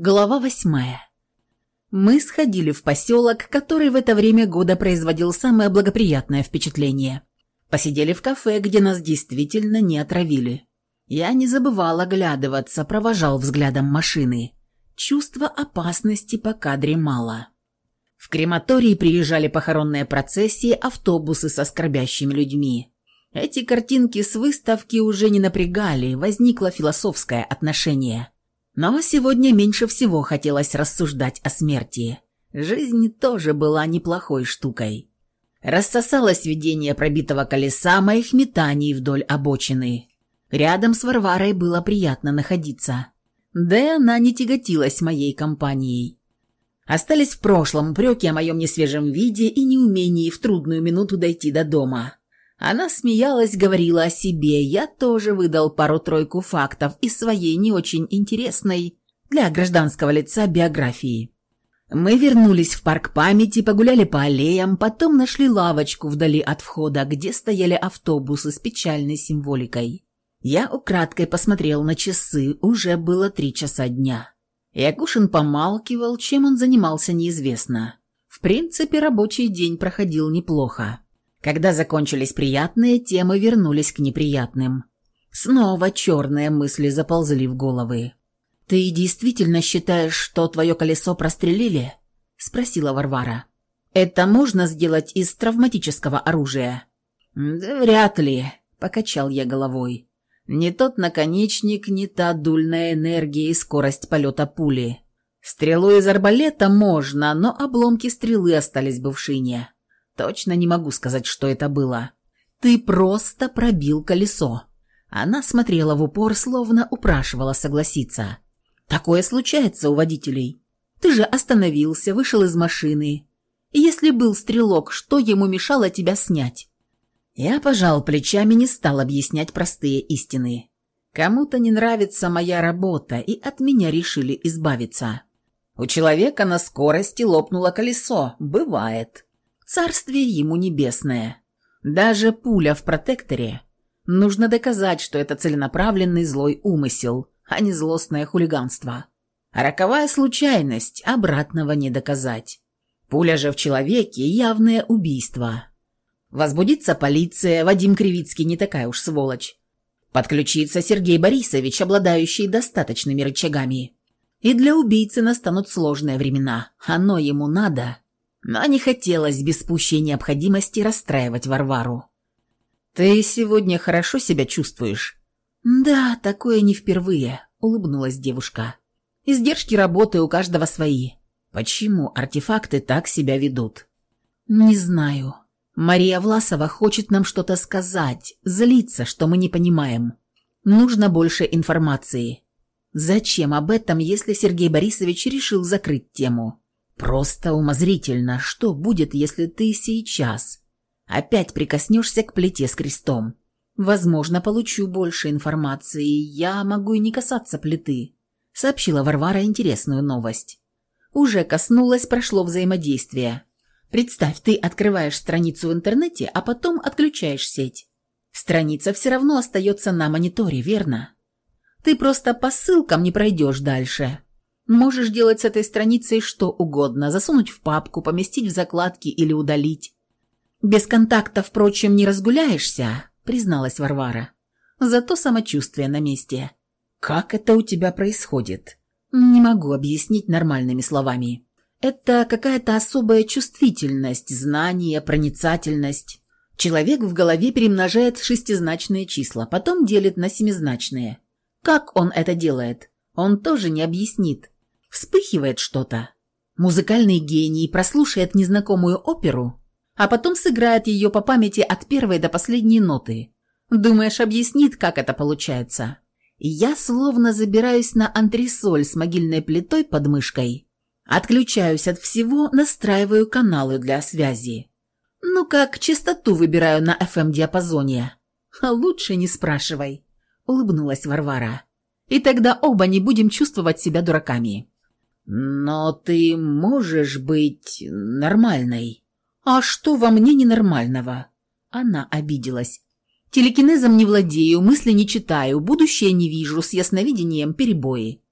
Глава восьмая. Мы сходили в поселок, который в это время года производил самое благоприятное впечатление. Посидели в кафе, где нас действительно не отравили. Я не забывал оглядываться, провожал взглядом машины. Чувство опасности по кадре мало. В крематории приезжали похоронные процессии, автобусы со скорбящими людьми. Эти картинки с выставки уже не напрягали, возникло философское отношение – но сегодня меньше всего хотелось рассуждать о смерти. Жизнь тоже была неплохой штукой. Рассосалось видение пробитого колеса моих метаний вдоль обочины. Рядом с Варварой было приятно находиться. Да и она не тяготилась моей компанией. Остались в прошлом упреки о моем несвежем виде и неумении в трудную минуту дойти до дома. Она смеялась, говорила о себе. Я тоже выдал пару-тройку фактов из своей не очень интересной для гражданского лица биографии. Мы вернулись в парк памяти, погуляли по аллеям, потом нашли лавочку вдали от входа, где стояли автобусы с печальной символикой. Я украдкой посмотрел на часы, уже было три часа дня. Якушин помалкивал, чем он занимался неизвестно. В принципе, рабочий день проходил неплохо. Когда закончились приятные темы, вернулись к неприятным. Снова черные мысли заползли в головы. «Ты действительно считаешь, что твое колесо прострелили?» – спросила Варвара. «Это можно сделать из травматического оружия?» «Да вряд ли», – покачал я головой. «Не тот наконечник, не та дульная энергия и скорость полета пули. Стрелу из арбалета можно, но обломки стрелы остались бы в шине. Точно не могу сказать, что это было. Ты просто пробил колесо. Она смотрела в упор, словно упрашивала согласиться. Такое случается у водителей. Ты же остановился, вышел из машины. Если был стрелок, что ему мешало тебя снять? Я пожал плечами, не стал объяснять простые истины. Кому-то не нравится моя работа, и от меня решили избавиться. У человека на скорости лопнуло колесо. Бывает. Царствие ему небесное. Даже пуля в протекторе. Нужно доказать, что это целенаправленный злой умысел, а не злостное хулиганство. Роковая случайность, обратного не доказать. Пуля же в человеке – явное убийство. Возбудится полиция, Вадим Кривицкий не такая уж сволочь. Подключится Сергей Борисович, обладающий достаточными рычагами. И для убийцы настанут сложные времена. Оно ему надо но не хотелось без пущей необходимости расстраивать Варвару. «Ты сегодня хорошо себя чувствуешь?» «Да, такое не впервые», — улыбнулась девушка. «Издержки работы у каждого свои. Почему артефакты так себя ведут?» «Не знаю. Мария Власова хочет нам что-то сказать, злится, что мы не понимаем. Нужно больше информации. Зачем об этом, если Сергей Борисович решил закрыть тему?» Просто умозрительно, что будет, если ты сейчас опять прикоснешься к плите с крестом. Возможно, получу больше информации, я могу и не касаться плиты, сообщила Варвара интересную новость. Уже коснулось, прошло взаимодействие. Представь, ты открываешь страницу в интернете, а потом отключаешь сеть. Страница все равно остается на мониторе, верно? Ты просто по ссылкам не пройдешь дальше. Можешь делать с этой страницей что угодно, засунуть в папку, поместить в закладки или удалить. Без контакта, впрочем, не разгуляешься, призналась Варвара. Зато самочувствие на месте. Как это у тебя происходит? Не могу объяснить нормальными словами. Это какая-то особая чувствительность, знание, проницательность. Человек в голове перемножает шестизначные числа, потом делит на семизначные. Как он это делает? Он тоже не объяснит. Вспыхивает что-то. Музыкальный гений прослушает незнакомую оперу, а потом сыграет ее по памяти от первой до последней ноты. Думаешь, объяснит, как это получается? Я словно забираюсь на антресоль с могильной плитой под мышкой. Отключаюсь от всего, настраиваю каналы для связи. Ну как, частоту выбираю на FM-диапазоне. А лучше не спрашивай, улыбнулась Варвара. И тогда оба не будем чувствовать себя дураками. «Но ты можешь быть нормальной». «А что во мне ненормального?» Она обиделась. «Телекинезом не владею, мысли не читаю, будущее не вижу, с ясновидением перебои».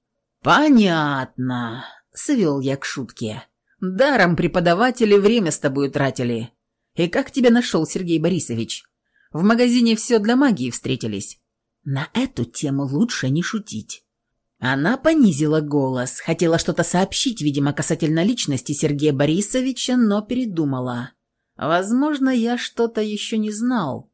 «Понятно», — свел я к шутке. «Даром преподаватели время с тобой тратили. И как тебя нашел Сергей Борисович? В магазине все для магии встретились». На эту тему лучше не шутить. Она понизила голос, хотела что-то сообщить, видимо, касательно личности Сергея Борисовича, но передумала. Возможно, я что-то еще не знал.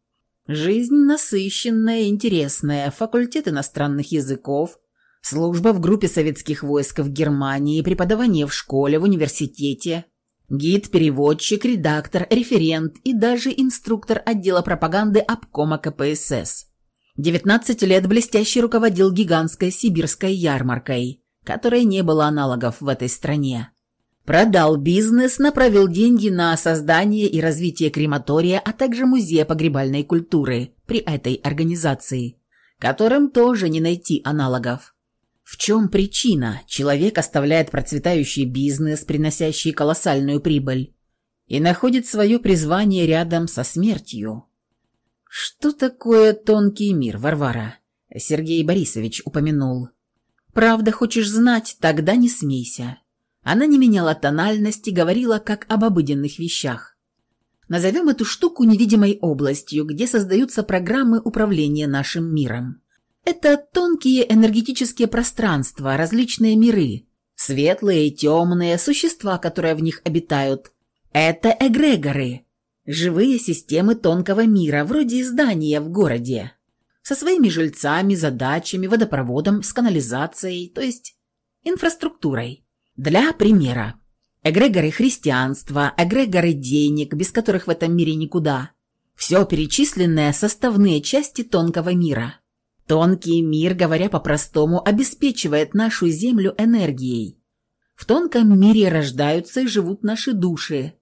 Жизнь насыщенная, интересная, факультет иностранных языков, служба в группе советских войск в Германии, преподавание в школе, в университете, гид-переводчик, редактор, референт и даже инструктор отдела пропаганды обкома КПСС. 19 лет блестяще руководил гигантской сибирской ярмаркой, которой не было аналогов в этой стране. Продал бизнес, направил деньги на создание и развитие крематория, а также музея погребальной культуры при этой организации, которым тоже не найти аналогов. В чем причина? Человек оставляет процветающий бизнес, приносящий колоссальную прибыль, и находит свое призвание рядом со смертью. «Что такое тонкий мир, Варвара?» Сергей Борисович упомянул. «Правда хочешь знать? Тогда не смейся». Она не меняла тональности, говорила как об обыденных вещах. Назовем эту штуку невидимой областью, где создаются программы управления нашим миром. Это тонкие энергетические пространства, различные миры, светлые и темные, существа, которые в них обитают. Это эгрегоры, Живые системы тонкого мира, вроде здания в городе. Со своими жильцами, задачами, водопроводом, с канализацией, то есть инфраструктурой. Для примера. Эгрегоры христианства, эгрегоры денег, без которых в этом мире никуда. Все перечисленное – составные части тонкого мира. Тонкий мир, говоря по-простому, обеспечивает нашу Землю энергией. В тонком мире рождаются и живут наши души,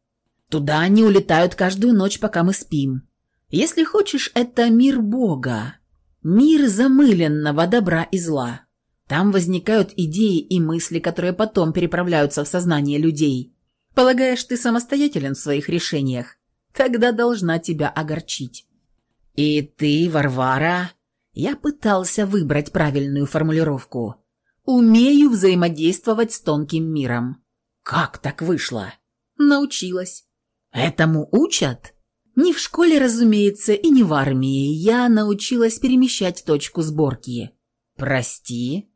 Туда они улетают каждую ночь, пока мы спим. Если хочешь, это мир Бога. Мир замыленного добра и зла. Там возникают идеи и мысли, которые потом переправляются в сознание людей. Полагаешь, ты самостоятелен в своих решениях? Тогда должна тебя огорчить. И ты, Варвара... Я пытался выбрать правильную формулировку. Умею взаимодействовать с тонким миром. Как так вышло? Научилась. Этому учат? Не в школе, разумеется, и не в армии. Я научилась перемещать точку сборки. Прости?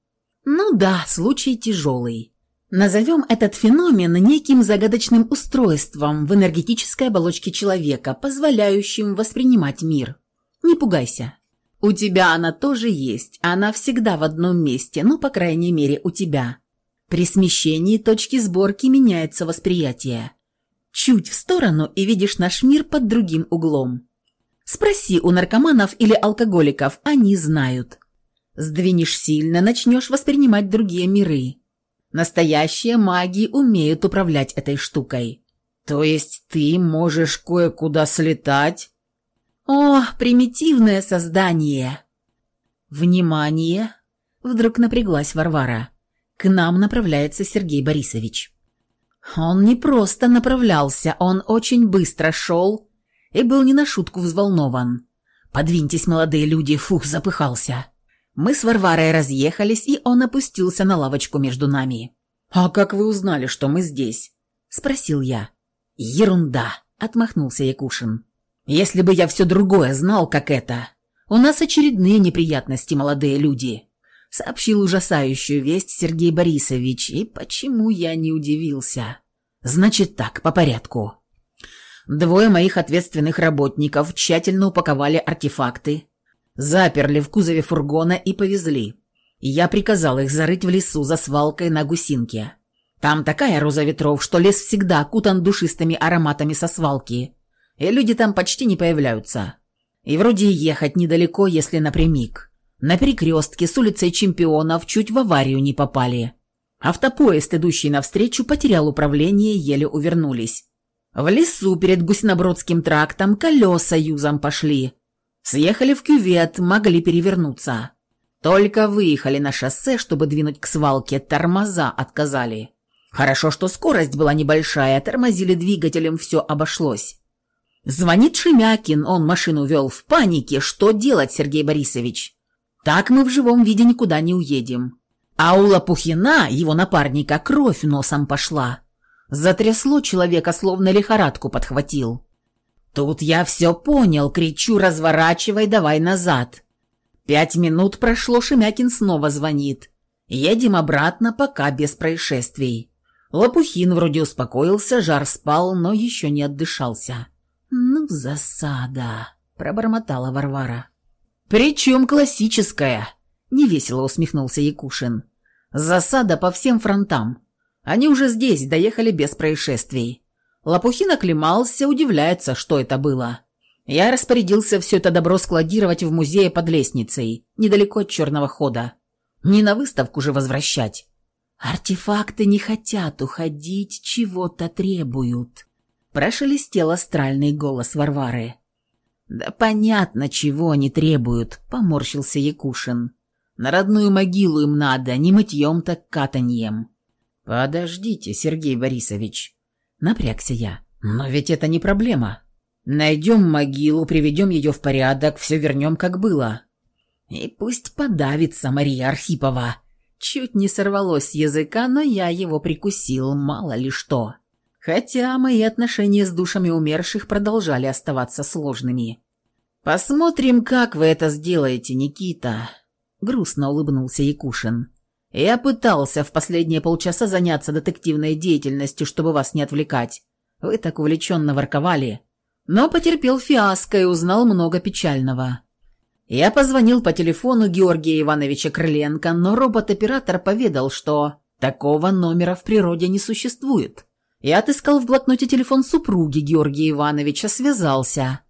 Ну да, случай тяжелый. Назовем этот феномен неким загадочным устройством в энергетической оболочке человека, позволяющим воспринимать мир. Не пугайся. У тебя она тоже есть, она всегда в одном месте, ну, по крайней мере, у тебя. При смещении точки сборки меняется восприятие чуть в сторону и видишь наш мир под другим углом. Спроси у наркоманов или алкоголиков, они знают. Сдвинешь сильно, начнешь воспринимать другие миры. Настоящие маги умеют управлять этой штукой. То есть ты можешь кое-куда слетать? О, примитивное создание! Внимание! Вдруг напряглась Варвара. К нам направляется Сергей Борисович. Он не просто направлялся, он очень быстро шел и был не на шутку взволнован. «Подвиньтесь, молодые люди!» Фух, запыхался. Мы с Варварой разъехались, и он опустился на лавочку между нами. «А как вы узнали, что мы здесь?» – спросил я. «Ерунда!» – отмахнулся Якушин. «Если бы я все другое знал, как это! У нас очередные неприятности, молодые люди!» Сообщил ужасающую весть Сергей Борисович, и почему я не удивился. Значит так, по порядку. Двое моих ответственных работников тщательно упаковали артефакты, заперли в кузове фургона и повезли. Я приказал их зарыть в лесу за свалкой на гусинке. Там такая роза ветров, что лес всегда окутан душистыми ароматами со свалки, и люди там почти не появляются. И вроде ехать недалеко, если напрямик. На перекрестке с улицей чемпионов чуть в аварию не попали. Автопоезд, идущий навстречу, потерял управление, еле увернулись. В лесу перед Гусинобродским трактом колеса юзом пошли. Съехали в кювет, могли перевернуться. Только выехали на шоссе, чтобы двинуть к свалке, тормоза отказали. Хорошо, что скорость была небольшая, тормозили двигателем, все обошлось. Звонит Шемякин, он машину вел в панике. Что делать, Сергей Борисович? Так мы в живом виде никуда не уедем. А у Лопухина, его напарника, кровь носом пошла. Затрясло человека, словно лихорадку подхватил. Тут я все понял, кричу, разворачивай, давай назад. Пять минут прошло, Шемякин снова звонит. Едем обратно, пока без происшествий. Лопухин вроде успокоился, жар спал, но еще не отдышался. «Ну, засада», — пробормотала Варвара. «Причем классическая», — невесело усмехнулся Якушин. «Засада по всем фронтам. Они уже здесь, доехали без происшествий. Лопухин оклемался, удивляется, что это было. Я распорядился все это добро складировать в музее под лестницей, недалеко от черного хода. Не на выставку же возвращать. Артефакты не хотят уходить, чего-то требуют. Прошелестел астральный голос Варвары. «Да понятно, чего они требуют», — поморщился Якушин. «На родную могилу им надо, не мытьем, так катаньем». «Подождите, Сергей Борисович», — напрягся я. «Но ведь это не проблема. Найдем могилу, приведем ее в порядок, все вернем, как было». «И пусть подавится Мария Архипова». Чуть не сорвалось с языка, но я его прикусил, мало ли что. Хотя мои отношения с душами умерших продолжали оставаться сложными. «Посмотрим, как вы это сделаете, Никита», — грустно улыбнулся Якушин. «Я пытался в последние полчаса заняться детективной деятельностью, чтобы вас не отвлекать. Вы так увлеченно ворковали. Но потерпел фиаско и узнал много печального. Я позвонил по телефону Георгия Ивановича Крыленко, но робот-оператор поведал, что такого номера в природе не существует. Я отыскал в блокноте телефон супруги Георгия Ивановича, связался.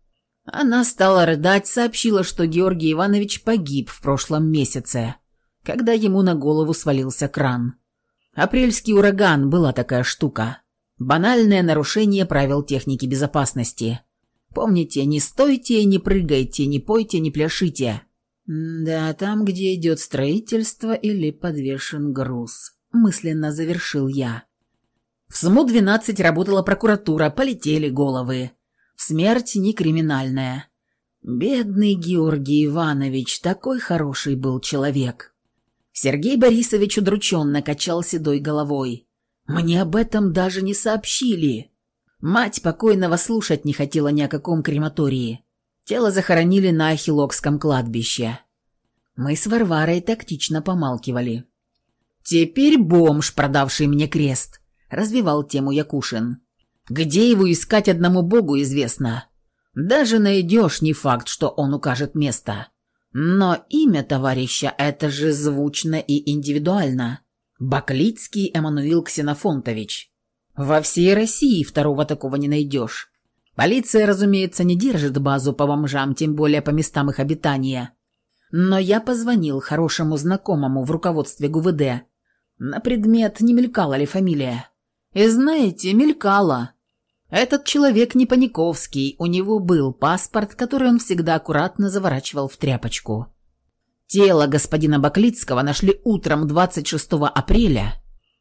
Она стала рыдать, сообщила, что Георгий Иванович погиб в прошлом месяце, когда ему на голову свалился кран. Апрельский ураган была такая штука. Банальное нарушение правил техники безопасности. Помните, не стойте, не прыгайте, не пойте, не пляшите. Да, там, где идет строительство или подвешен груз, мысленно завершил я. В СМУ-12 работала прокуратура, полетели головы. Смерть не криминальная. Бедный Георгий Иванович, такой хороший был человек. Сергей Борисович удрученно качал седой головой. «Мне об этом даже не сообщили». Мать покойного слушать не хотела ни о каком крематории. Тело захоронили на Ахилокском кладбище. Мы с Варварой тактично помалкивали. «Теперь бомж, продавший мне крест развивал тему Якушин. «Где его искать одному богу известно. Даже найдешь, не факт, что он укажет место. Но имя товарища – это же звучно и индивидуально. Баклицкий Эммануил Ксенофонтович. Во всей России второго такого не найдешь. Полиция, разумеется, не держит базу по бомжам, тем более по местам их обитания. Но я позвонил хорошему знакомому в руководстве ГУВД. На предмет, не мелькала ли фамилия. И знаете, мелькало. Этот человек не Паниковский, у него был паспорт, который он всегда аккуратно заворачивал в тряпочку. Тело господина Баклицкого нашли утром 26 апреля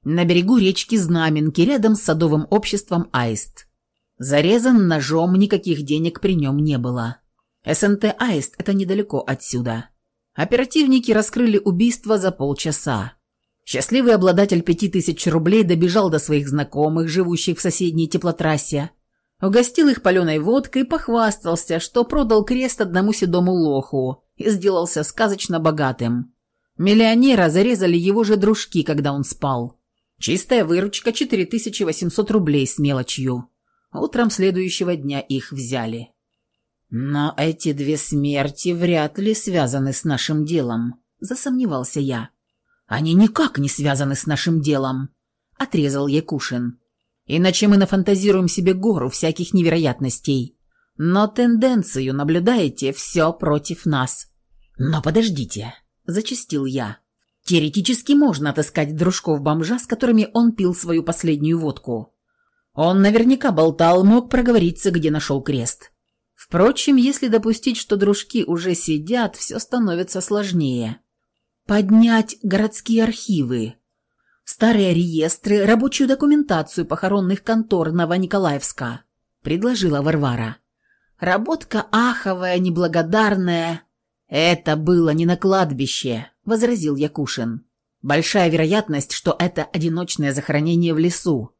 на берегу речки Знаменки рядом с садовым обществом «Аист». Зарезан ножом, никаких денег при нем не было. СНТ «Аист» — это недалеко отсюда. Оперативники раскрыли убийство за полчаса. Счастливый обладатель пяти тысяч рублей добежал до своих знакомых, живущих в соседней теплотрассе, угостил их паленой водкой и похвастался, что продал крест одному седому лоху и сделался сказочно богатым. Миллионера зарезали его же дружки, когда он спал. Чистая выручка 4800 рублей с мелочью. Утром следующего дня их взяли. «Но эти две смерти вряд ли связаны с нашим делом», – засомневался я. Они никак не связаны с нашим делом», — отрезал Якушин. «Иначе мы нафантазируем себе гору всяких невероятностей. Но тенденцию наблюдаете все против нас». «Но подождите», — зачастил я. «Теоретически можно отыскать дружков-бомжа, с которыми он пил свою последнюю водку. Он наверняка болтал, мог проговориться, где нашел крест. Впрочем, если допустить, что дружки уже сидят, все становится сложнее» поднять городские архивы, старые реестры, рабочую документацию похоронных контор Новониколаевска», — предложила Варвара. «Работка аховая, неблагодарная». «Это было не на кладбище», — возразил Якушин. Большая вероятность, что это одиночное захоронение в лесу.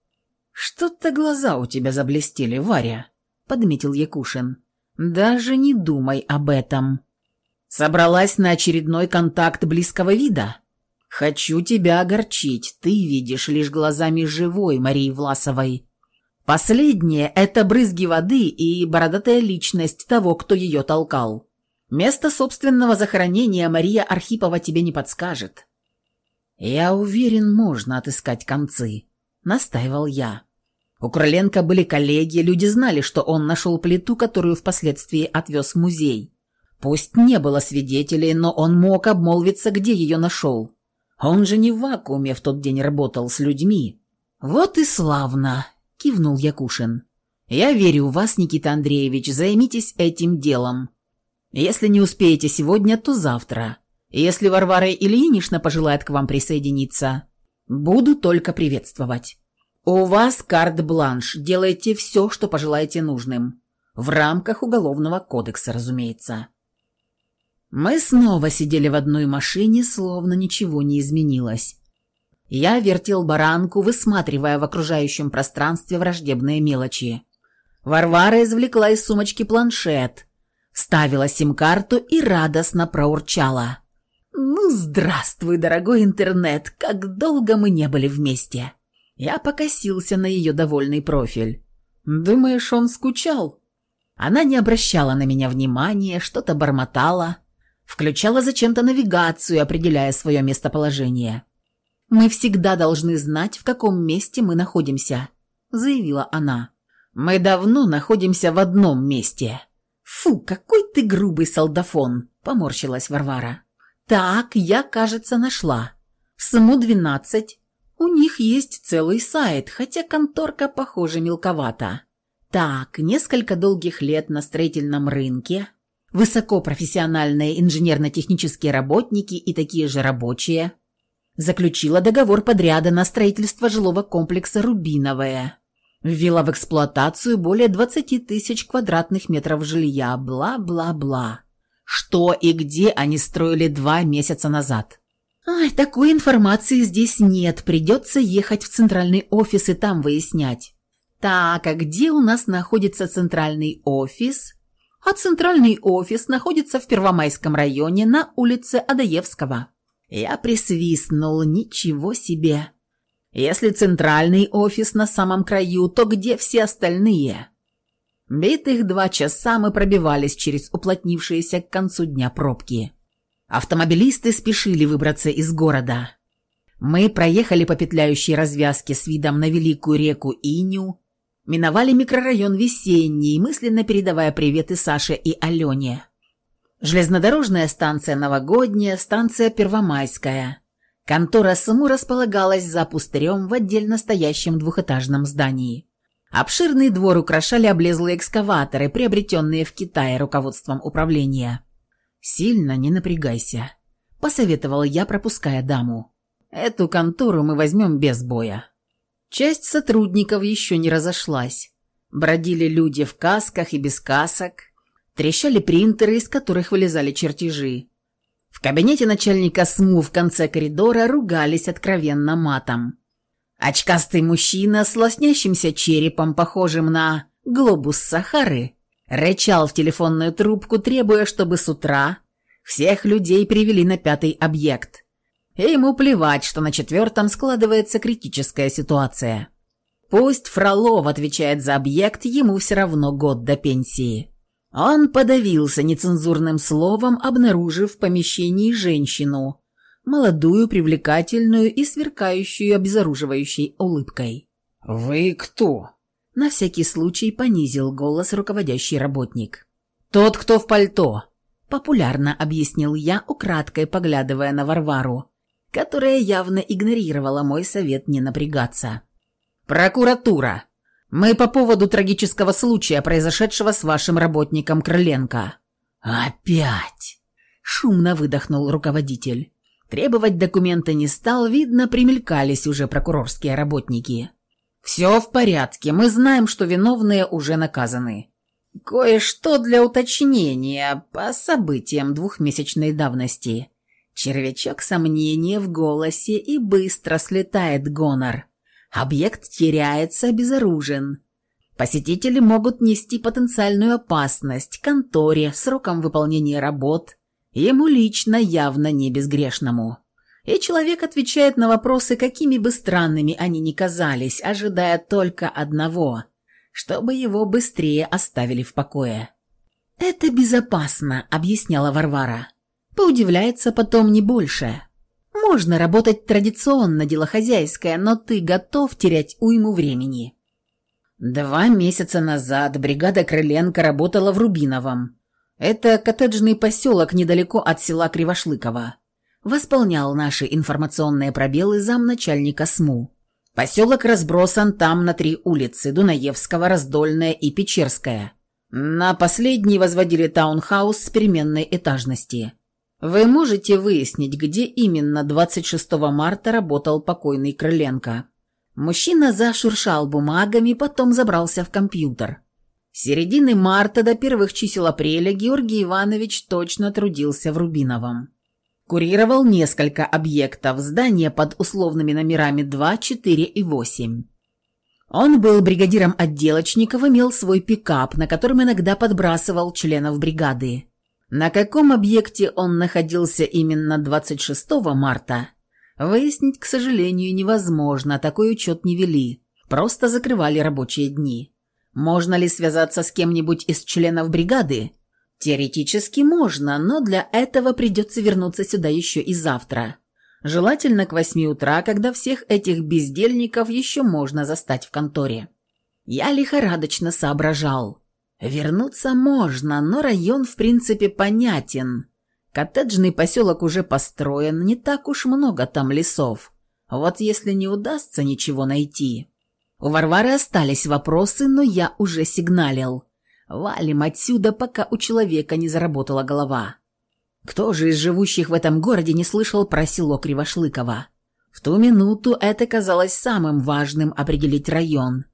«Что-то глаза у тебя заблестели, Варя», — подметил Якушин. «Даже не думай об этом. Собралась на очередной контакт близкого вида? Хочу тебя огорчить, ты видишь лишь глазами живой Марии Власовой. Последнее — это брызги воды и бородатая личность того, кто ее толкал. Место собственного захоронения Мария Архипова тебе не подскажет. «Я уверен, можно отыскать концы», — настаивал я. У Крыленко были коллеги, люди знали, что он нашел плиту, которую впоследствии отвез в музей. Пусть не было свидетелей, но он мог обмолвиться, где ее нашел. Он же не в вакууме в тот день работал с людьми. «Вот и славно», — кивнул Якушин. «Я верю в вас, Никита Андреевич, займитесь этим делом. Если не успеете сегодня, то завтра. Если Варвара Ильинична пожелает к вам присоединиться, буду только приветствовать. У вас карт-бланш, делайте все, что пожелаете нужным. В рамках Уголовного кодекса, разумеется. Мы снова сидели в одной машине, словно ничего не изменилось. Я вертел баранку, высматривая в окружающем пространстве враждебные мелочи. Варвара извлекла из сумочки планшет, вставила сим-карту и радостно проурчала. «Ну, здравствуй, дорогой интернет, как долго мы не были вместе!» Я покосился на ее довольный профиль. «Думаешь, он скучал?» Она не обращала на меня внимания, что-то бормотала, включала зачем-то навигацию, определяя свое местоположение. «Мы всегда должны знать, в каком месте мы находимся», — заявила она. «Мы давно находимся в одном месте». «Фу, какой ты грубый солдафон!» — поморщилась Варвара. «Так, я, кажется, нашла. СМУ-12. У них есть целый сайт, хотя конторка, похоже, мелковата. Так, несколько долгих лет на строительном рынке, высокопрофессиональные инженерно-технические работники и такие же рабочие, заключила договор подряда на строительство жилого комплекса «Рубиновое», ввела в эксплуатацию более 20 тысяч квадратных метров жилья, бла-бла-бла что и где они строили два месяца назад. Ай, такой информации здесь нет, придется ехать в центральный офис и там выяснять. Так, а где у нас находится центральный офис? А центральный офис находится в Первомайском районе на улице Адаевского. Я присвистнул, ничего себе. Если центральный офис на самом краю, то где все остальные? Битых два часа мы пробивались через уплотнившиеся к концу дня пробки. Автомобилисты спешили выбраться из города. Мы проехали по петляющей развязке с видом на великую реку Иню, миновали микрорайон Весенний, мысленно передавая приветы Саше и Алене. Железнодорожная станция Новогодняя, станция Первомайская. Контора СМУ располагалась за пустырем в отдельно стоящем двухэтажном здании. Обширный двор украшали облезлые экскаваторы, приобретенные в Китае руководством управления. «Сильно не напрягайся», — посоветовала я, пропуская даму. «Эту контору мы возьмем без боя». Часть сотрудников еще не разошлась. Бродили люди в касках и без касок, трещали принтеры, из которых вылезали чертежи. В кабинете начальника СМУ в конце коридора ругались откровенно матом. Очкастый мужчина с лоснящимся черепом, похожим на глобус Сахары, рычал в телефонную трубку, требуя, чтобы с утра всех людей привели на пятый объект. И ему плевать, что на четвертом складывается критическая ситуация. Пусть Фролов отвечает за объект, ему все равно год до пенсии. Он подавился нецензурным словом, обнаружив в помещении женщину, молодую, привлекательную и сверкающую обезоруживающей улыбкой. «Вы кто?» На всякий случай понизил голос руководящий работник. «Тот, кто в пальто», — популярно объяснил я, украдкой поглядывая на Варвару, которая явно игнорировала мой совет не напрягаться. «Прокуратура. Мы по поводу трагического случая, произошедшего с вашим работником Крыленко». «Опять!» — шумно выдохнул руководитель. Требовать документы не стал, видно, примелькались уже прокурорские работники. «Все в порядке, мы знаем, что виновные уже наказаны. Кое-что для уточнения по событиям двухмесячной давности. Червячок сомнения в голосе и быстро слетает гонор. Объект теряется, безоружен. Посетители могут нести потенциальную опасность конторе, срокам выполнения работ, ему лично явно не безгрешному. И человек отвечает на вопросы, какими бы странными они ни казались, ожидая только одного – чтобы его быстрее оставили в покое. «Это безопасно», – объясняла Варвара. Поудивляется потом не больше. Можно работать традиционно, дело хозяйское, но ты готов терять уйму времени. Два месяца назад бригада Крыленко работала в Рубиновом. Это коттеджный поселок недалеко от села Кривошлыково. Восполнял наши информационные пробелы замначальника СМУ. Поселок разбросан там на три улицы – Дунаевского, Раздольная и Печерская. На последней возводили таунхаус с переменной этажности. Вы можете выяснить, где именно 26 марта работал покойный Крыленко. Мужчина зашуршал бумагами, потом забрался в компьютер. С середины марта до первых чисел апреля Георгий Иванович точно трудился в Рубиновом. Курировал несколько объектов, здания под условными номерами 2, 4 и 8. Он был бригадиром отделочников, имел свой пикап, на котором иногда подбрасывал членов бригады. На каком объекте он находился именно 26 марта, выяснить, к сожалению, невозможно, такой учет не вели, просто закрывали рабочие дни. Можно ли связаться с кем-нибудь из членов бригады? Теоретически можно, но для этого придется вернуться сюда еще и завтра. Желательно к восьми утра, когда всех этих бездельников еще можно застать в конторе. Я лихорадочно соображал. Вернуться можно, но район в принципе понятен. Коттеджный поселок уже построен, не так уж много там лесов. Вот если не удастся ничего найти. У Варвары остались вопросы, но я уже сигналил. Валим отсюда, пока у человека не заработала голова. Кто же из живущих в этом городе не слышал про село Кривошлыково? В ту минуту это казалось самым важным определить район.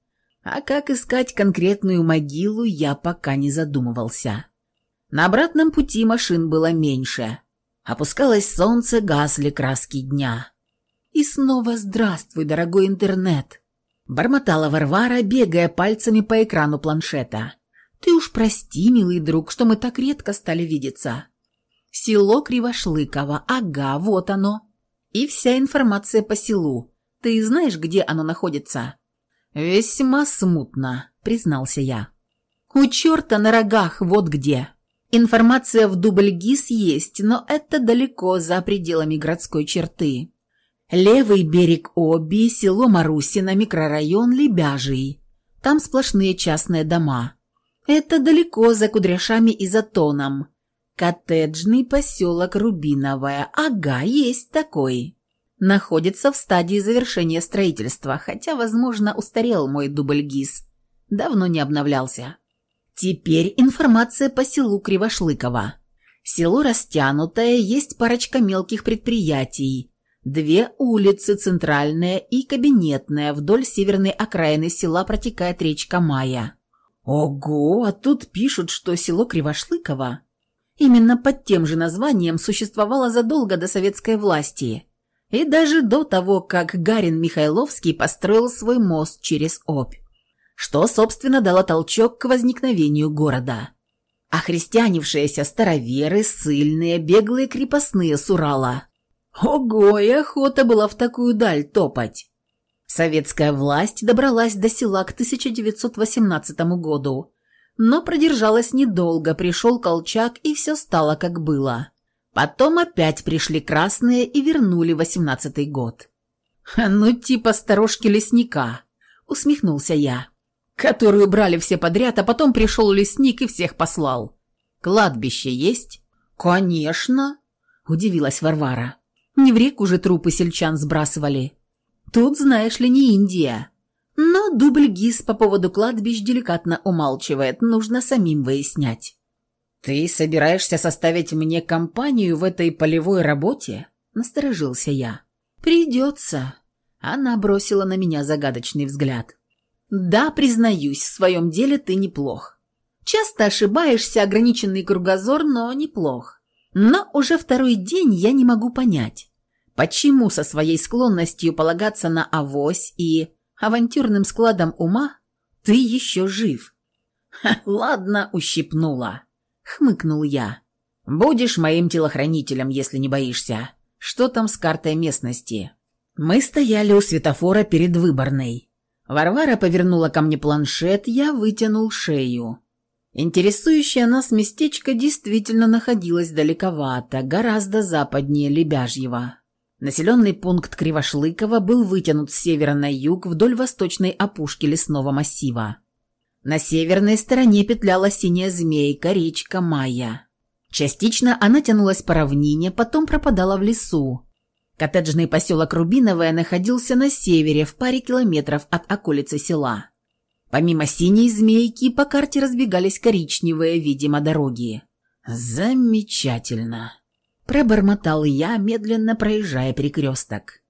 А как искать конкретную могилу, я пока не задумывался. На обратном пути машин было меньше. Опускалось солнце, гасли краски дня. И снова «Здравствуй, дорогой интернет!» Бормотала Варвара, бегая пальцами по экрану планшета. «Ты уж прости, милый друг, что мы так редко стали видеться. Село Кривошлыково, ага, вот оно. И вся информация по селу. Ты знаешь, где оно находится?» «Весьма смутно», — признался я. «У черта на рогах, вот где. Информация в Дубльгиз есть, но это далеко за пределами городской черты. Левый берег Оби, село Марусино, микрорайон Лебяжий. Там сплошные частные дома. Это далеко за Кудряшами и Затоном. Коттеджный поселок Рубиновая. Ага, есть такой находится в стадии завершения строительства, хотя, возможно, устарел мой дубль ГИС. Давно не обновлялся. Теперь информация по селу Кривошлыково. Село растянутое, есть парочка мелких предприятий. Две улицы, центральная и кабинетная, вдоль северной окраины села протекает речка Мая. Ого, а тут пишут, что село Кривошлыково именно под тем же названием существовало задолго до советской власти – и даже до того, как Гарин Михайловский построил свой мост через Обь, что, собственно, дало толчок к возникновению города. Охристианившиеся староверы, сыльные, беглые крепостные с Урала. Ого, и охота была в такую даль топать. Советская власть добралась до села к 1918 году, но продержалась недолго, пришел Колчак, и все стало как было. Потом опять пришли красные и вернули восемнадцатый год. «Ну, типа сторожки лесника», — усмехнулся я, «которую брали все подряд, а потом пришел лесник и всех послал. Кладбище есть?» «Конечно», — удивилась Варвара. «Не в реку же трупы сельчан сбрасывали. Тут, знаешь ли, не Индия». Но дубль ГИС по поводу кладбищ деликатно умалчивает, нужно самим выяснять. «Ты собираешься составить мне компанию в этой полевой работе?» – насторожился я. «Придется». Она бросила на меня загадочный взгляд. «Да, признаюсь, в своем деле ты неплох. Часто ошибаешься, ограниченный кругозор, но неплох. Но уже второй день я не могу понять, почему со своей склонностью полагаться на авось и авантюрным складом ума ты еще жив. Ха, ладно, ущипнула, хмыкнул я. Будешь моим телохранителем, если не боишься. Что там с картой местности? Мы стояли у светофора перед выборной. Варвара повернула ко мне планшет, я вытянул шею. Интересующее нас местечко действительно находилось далековато, гораздо западнее Лебяжьего. Населенный пункт Кривошлыкова был вытянут с севера на юг вдоль восточной опушки лесного массива. На северной стороне петляла синяя змейка, речка Майя. Частично она тянулась по равнине, потом пропадала в лесу. Коттеджный поселок Рубиновое находился на севере, в паре километров от околицы села. Помимо синей змейки, по карте разбегались коричневые, видимо, дороги. «Замечательно!» – пробормотал я, медленно проезжая перекресток.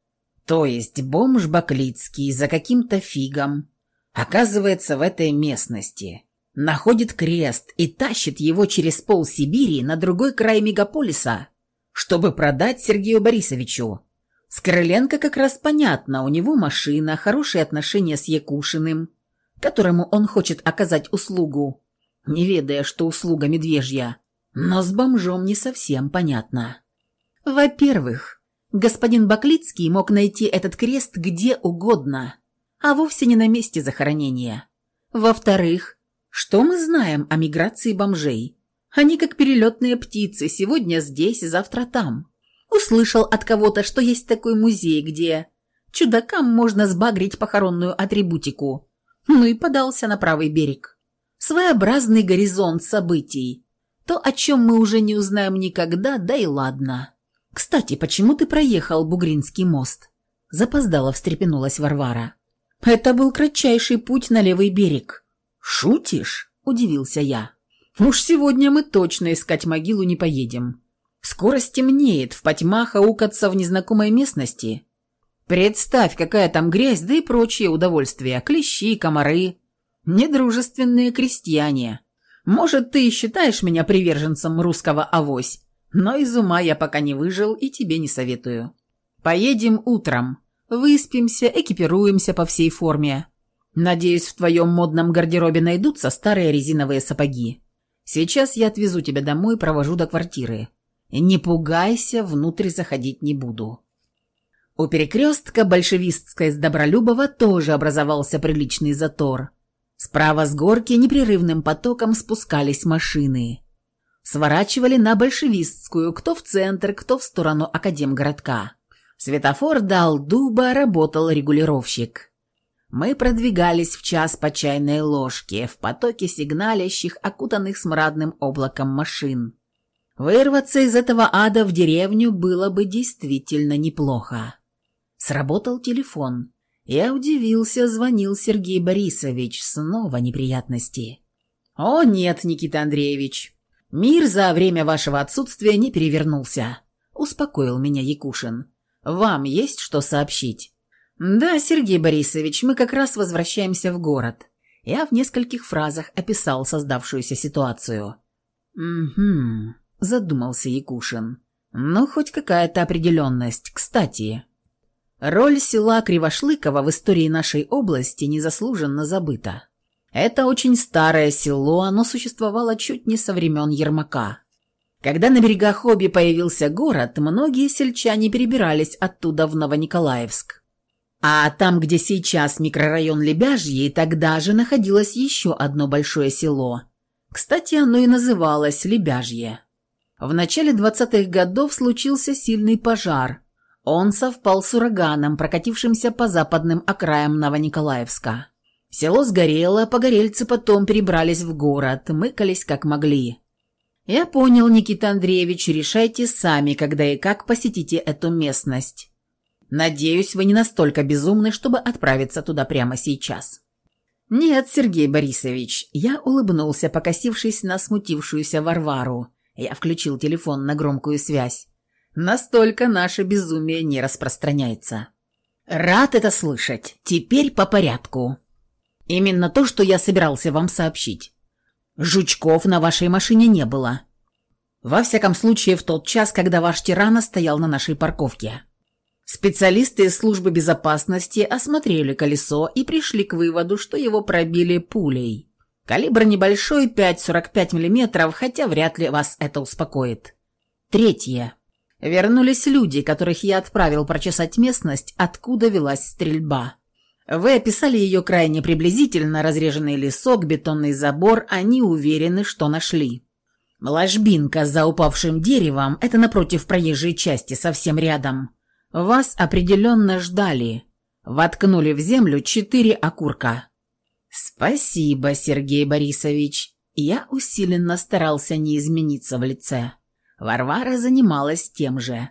«То есть бомж Баклицкий за каким-то фигом оказывается в этой местности, находит крест и тащит его через пол Сибири на другой край мегаполиса, чтобы продать Сергею Борисовичу. С как раз понятно, у него машина, хорошие отношения с Якушиным – которому он хочет оказать услугу, не ведая, что услуга медвежья. Но с бомжом не совсем понятно. Во-первых, господин Баклицкий мог найти этот крест где угодно, а вовсе не на месте захоронения. Во-вторых, что мы знаем о миграции бомжей? Они как перелетные птицы, сегодня здесь, завтра там. Услышал от кого-то, что есть такой музей, где чудакам можно сбагрить похоронную атрибутику – ну и подался на правый берег. Своеобразный горизонт событий. То, о чем мы уже не узнаем никогда, да и ладно. Кстати, почему ты проехал Бугринский мост? Запоздала встрепенулась Варвара. Это был кратчайший путь на левый берег. Шутишь? Удивился я. Уж сегодня мы точно искать могилу не поедем. Скоро стемнеет, в потьмах аукаться в незнакомой местности. Представь, какая там грязь, да и прочие удовольствия. Клещи, комары. Недружественные крестьяне. Может, ты и считаешь меня приверженцем русского авось, но из ума я пока не выжил и тебе не советую. Поедем утром. Выспимся, экипируемся по всей форме. Надеюсь, в твоем модном гардеробе найдутся старые резиновые сапоги. Сейчас я отвезу тебя домой, провожу до квартиры. Не пугайся, внутрь заходить не буду. У перекрестка Большевистской с Добролюбова тоже образовался приличный затор. Справа с горки непрерывным потоком спускались машины. Сворачивали на Большевистскую, кто в центр, кто в сторону Академгородка. Светофор дал дуба, работал регулировщик. Мы продвигались в час по чайной ложке, в потоке сигналящих, окутанных смрадным облаком машин. Вырваться из этого ада в деревню было бы действительно неплохо. Сработал телефон. Я удивился, звонил Сергей Борисович. Снова неприятности. «О нет, Никита Андреевич, мир за время вашего отсутствия не перевернулся», — успокоил меня Якушин. «Вам есть что сообщить?» «Да, Сергей Борисович, мы как раз возвращаемся в город». Я в нескольких фразах описал создавшуюся ситуацию. «Угу», — задумался Якушин. «Ну, хоть какая-то определенность. Кстати, Роль села Кривошлыкова в истории нашей области незаслуженно забыта. Это очень старое село, оно существовало чуть не со времен Ермака. Когда на берегах Оби появился город, многие сельчане перебирались оттуда в Новониколаевск. А там, где сейчас микрорайон Лебяжье, тогда же находилось еще одно большое село. Кстати, оно и называлось Лебяжье. В начале 20-х годов случился сильный пожар – он совпал с ураганом, прокатившимся по западным окраям Новониколаевска. Село сгорело, погорельцы потом перебрались в город, мыкались как могли. Я понял, Никита Андреевич, решайте сами, когда и как посетите эту местность. Надеюсь, вы не настолько безумны, чтобы отправиться туда прямо сейчас. Нет, Сергей Борисович, я улыбнулся, покосившись на смутившуюся Варвару. Я включил телефон на громкую связь. Настолько наше безумие не распространяется. Рад это слышать. Теперь по порядку. Именно то, что я собирался вам сообщить. Жучков на вашей машине не было. Во всяком случае, в тот час, когда ваш тирана стоял на нашей парковке. Специалисты из службы безопасности осмотрели колесо и пришли к выводу, что его пробили пулей. Калибр небольшой, 5,45 мм, хотя вряд ли вас это успокоит. Третье. Вернулись люди, которых я отправил прочесать местность, откуда велась стрельба. Вы описали ее крайне приблизительно, разреженный лесок, бетонный забор, они уверены, что нашли. Ложбинка за упавшим деревом – это напротив проезжей части, совсем рядом. Вас определенно ждали. Воткнули в землю четыре окурка. Спасибо, Сергей Борисович. Я усиленно старался не измениться в лице. Варвара занималась тем же.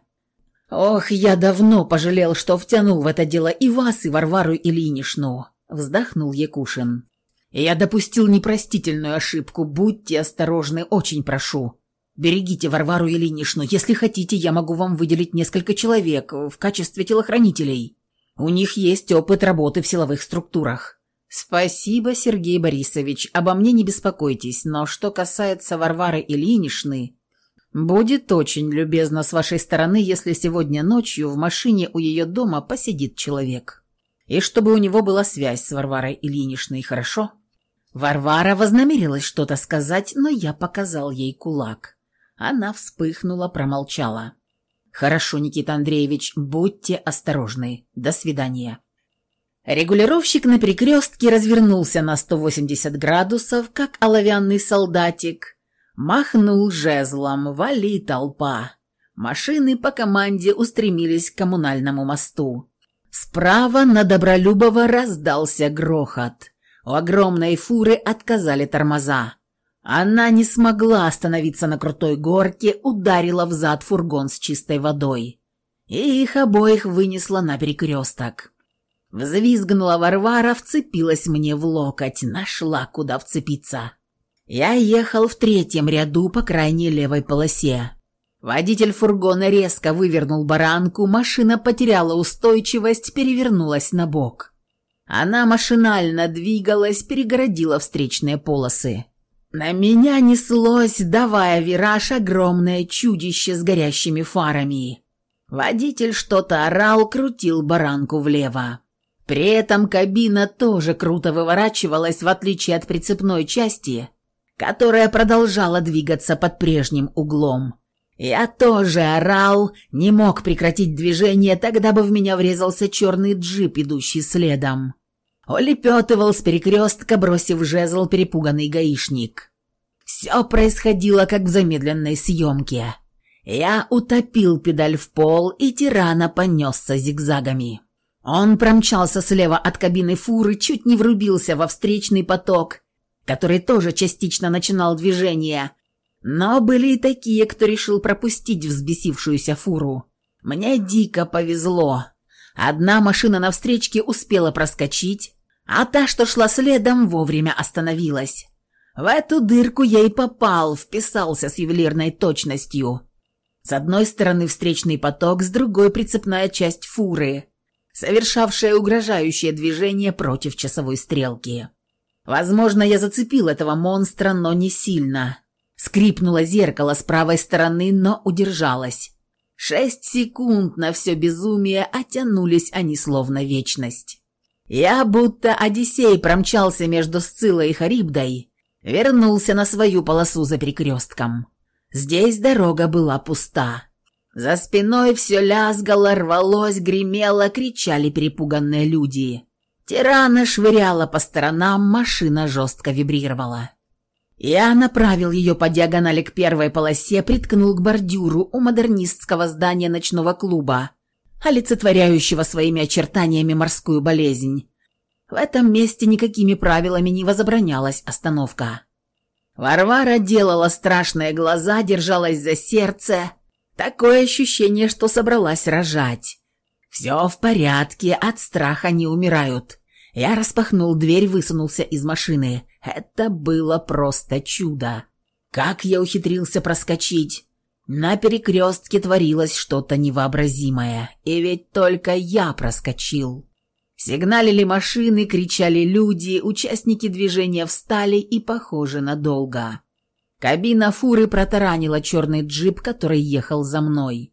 Ох, я давно пожалел, что втянул в это дело и вас, и Варвару Ильинишну, вздохнул Якушин. Я допустил непростительную ошибку. Будьте осторожны, очень прошу. Берегите Варвару Ильиничну. Если хотите, я могу вам выделить несколько человек в качестве телохранителей. У них есть опыт работы в силовых структурах. Спасибо, Сергей Борисович. Обо мне не беспокойтесь, но что касается Варвары Ильиничны, будет очень любезно с вашей стороны, если сегодня ночью в машине у ее дома посидит человек. И чтобы у него была связь с Варварой Ильиничной, хорошо? Варвара вознамерилась что-то сказать, но я показал ей кулак. Она вспыхнула, промолчала. «Хорошо, Никита Андреевич, будьте осторожны. До свидания». Регулировщик на перекрестке развернулся на 180 градусов, как оловянный солдатик. Махнул жезлом, вали толпа. Машины по команде устремились к коммунальному мосту. Справа на Добролюбова раздался грохот. У огромной фуры отказали тормоза. Она не смогла остановиться на крутой горке, ударила в зад фургон с чистой водой. И их обоих вынесла на перекресток. Взвизгнула Варвара, вцепилась мне в локоть, нашла, куда вцепиться. Я ехал в третьем ряду по крайней левой полосе. Водитель фургона резко вывернул баранку, машина потеряла устойчивость, перевернулась на бок. Она машинально двигалась, перегородила встречные полосы. На меня неслось, давая вираж, огромное чудище с горящими фарами. Водитель что-то орал, крутил баранку влево. При этом кабина тоже круто выворачивалась, в отличие от прицепной части, которая продолжала двигаться под прежним углом. Я тоже орал, не мог прекратить движение, тогда бы в меня врезался черный джип, идущий следом. Улепетывал с перекрестка, бросив жезл перепуганный гаишник. Все происходило, как в замедленной съемке. Я утопил педаль в пол, и тирана понесся зигзагами. Он промчался слева от кабины фуры, чуть не врубился во встречный поток, который тоже частично начинал движение. Но были и такие, кто решил пропустить взбесившуюся фуру. Мне дико повезло. Одна машина на встречке успела проскочить, а та, что шла следом, вовремя остановилась. В эту дырку я и попал, вписался с ювелирной точностью. С одной стороны встречный поток, с другой прицепная часть фуры, совершавшая угрожающее движение против часовой стрелки. Возможно, я зацепил этого монстра, но не сильно. Скрипнуло зеркало с правой стороны, но удержалось. Шесть секунд на все безумие, а тянулись они словно вечность. Я будто Одиссей промчался между Сцилой и Харибдой, вернулся на свою полосу за перекрестком. Здесь дорога была пуста. За спиной все лязгало, рвалось, гремело, кричали перепуганные люди. Тирана швыряла по сторонам, машина жестко вибрировала. Я направил ее по диагонали к первой полосе, приткнул к бордюру у модернистского здания ночного клуба, олицетворяющего своими очертаниями морскую болезнь. В этом месте никакими правилами не возобранялась остановка. Варвара делала страшные глаза, держалась за сердце. Такое ощущение, что собралась рожать. «Все в порядке, от страха не умирают». Я распахнул дверь, высунулся из машины. Это было просто чудо. Как я ухитрился проскочить? На перекрестке творилось что-то невообразимое, и ведь только я проскочил. Сигналили машины, кричали люди, участники движения встали и, похоже, надолго. Кабина фуры протаранила черный джип, который ехал за мной.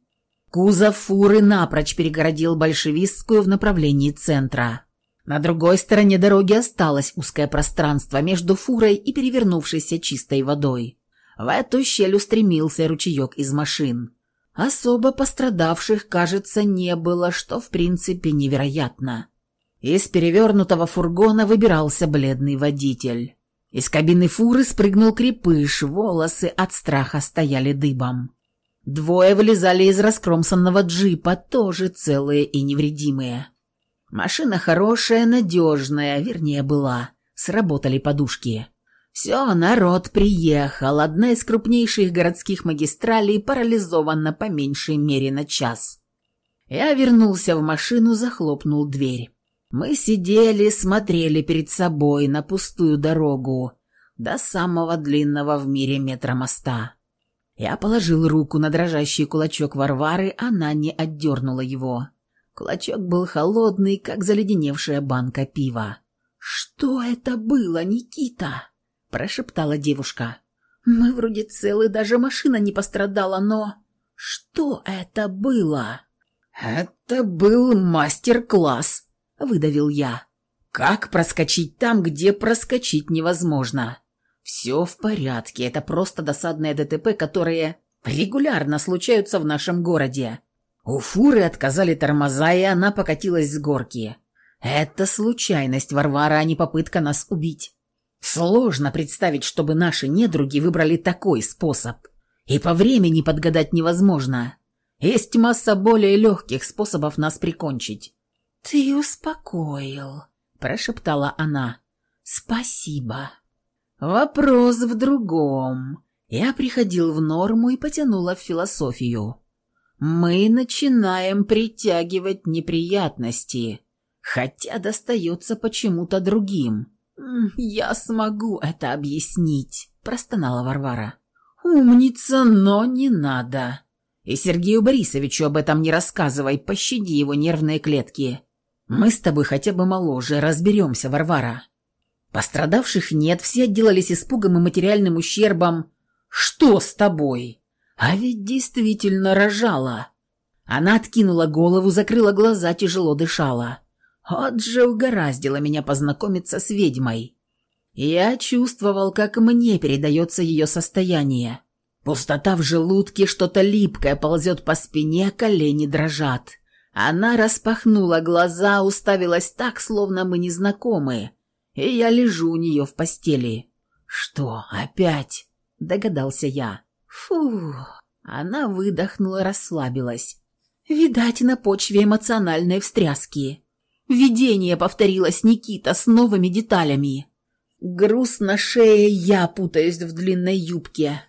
Кузов фуры напрочь перегородил большевистскую в направлении центра. На другой стороне дороги осталось узкое пространство между фурой и перевернувшейся чистой водой. В эту щель устремился ручеек из машин. Особо пострадавших, кажется, не было, что в принципе невероятно. Из перевернутого фургона выбирался бледный водитель. Из кабины фуры спрыгнул крепыш, волосы от страха стояли дыбом. Двое вылезали из раскромсанного джипа, тоже целые и невредимые. Машина хорошая, надежная, вернее была. Сработали подушки. Все, народ приехал. Одна из крупнейших городских магистралей парализована по меньшей мере на час. Я вернулся в машину, захлопнул дверь. Мы сидели, смотрели перед собой на пустую дорогу до самого длинного в мире метра моста. Я положил руку на дрожащий кулачок Варвары, она не отдернула его. Кулачок был холодный, как заледеневшая банка пива. «Что это было, Никита?» – прошептала девушка. «Мы вроде целы, даже машина не пострадала, но...» «Что это было?» «Это был мастер-класс», – выдавил я. «Как проскочить там, где проскочить невозможно?» «Все в порядке, это просто досадные ДТП, которые регулярно случаются в нашем городе. У фуры отказали тормоза, и она покатилась с горки. Это случайность, Варвара, а не попытка нас убить. Сложно представить, чтобы наши недруги выбрали такой способ. И по времени подгадать невозможно. Есть масса более легких способов нас прикончить. «Ты успокоил», – прошептала она. «Спасибо». «Вопрос в другом». Я приходил в норму и потянула в философию мы начинаем притягивать неприятности, хотя достается почему-то другим. «Я смогу это объяснить», – простонала Варвара. «Умница, но не надо. И Сергею Борисовичу об этом не рассказывай, пощади его нервные клетки. Мы с тобой хотя бы моложе, разберемся, Варвара». Пострадавших нет, все отделались испугом и материальным ущербом. «Что с тобой?» А ведь действительно рожала. Она откинула голову, закрыла глаза, тяжело дышала. Вот же угораздило меня познакомиться с ведьмой. Я чувствовал, как мне передается ее состояние. Пустота в желудке, что-то липкое ползет по спине, колени дрожат. Она распахнула глаза, уставилась так, словно мы незнакомы, и я лежу у нее в постели. «Что, опять?» – догадался я. Фу. Она выдохнула, расслабилась. Видать, на почве эмоциональной встряски. Видение повторилось Никита с новыми деталями. Груз на шее, я путаюсь в длинной юбке.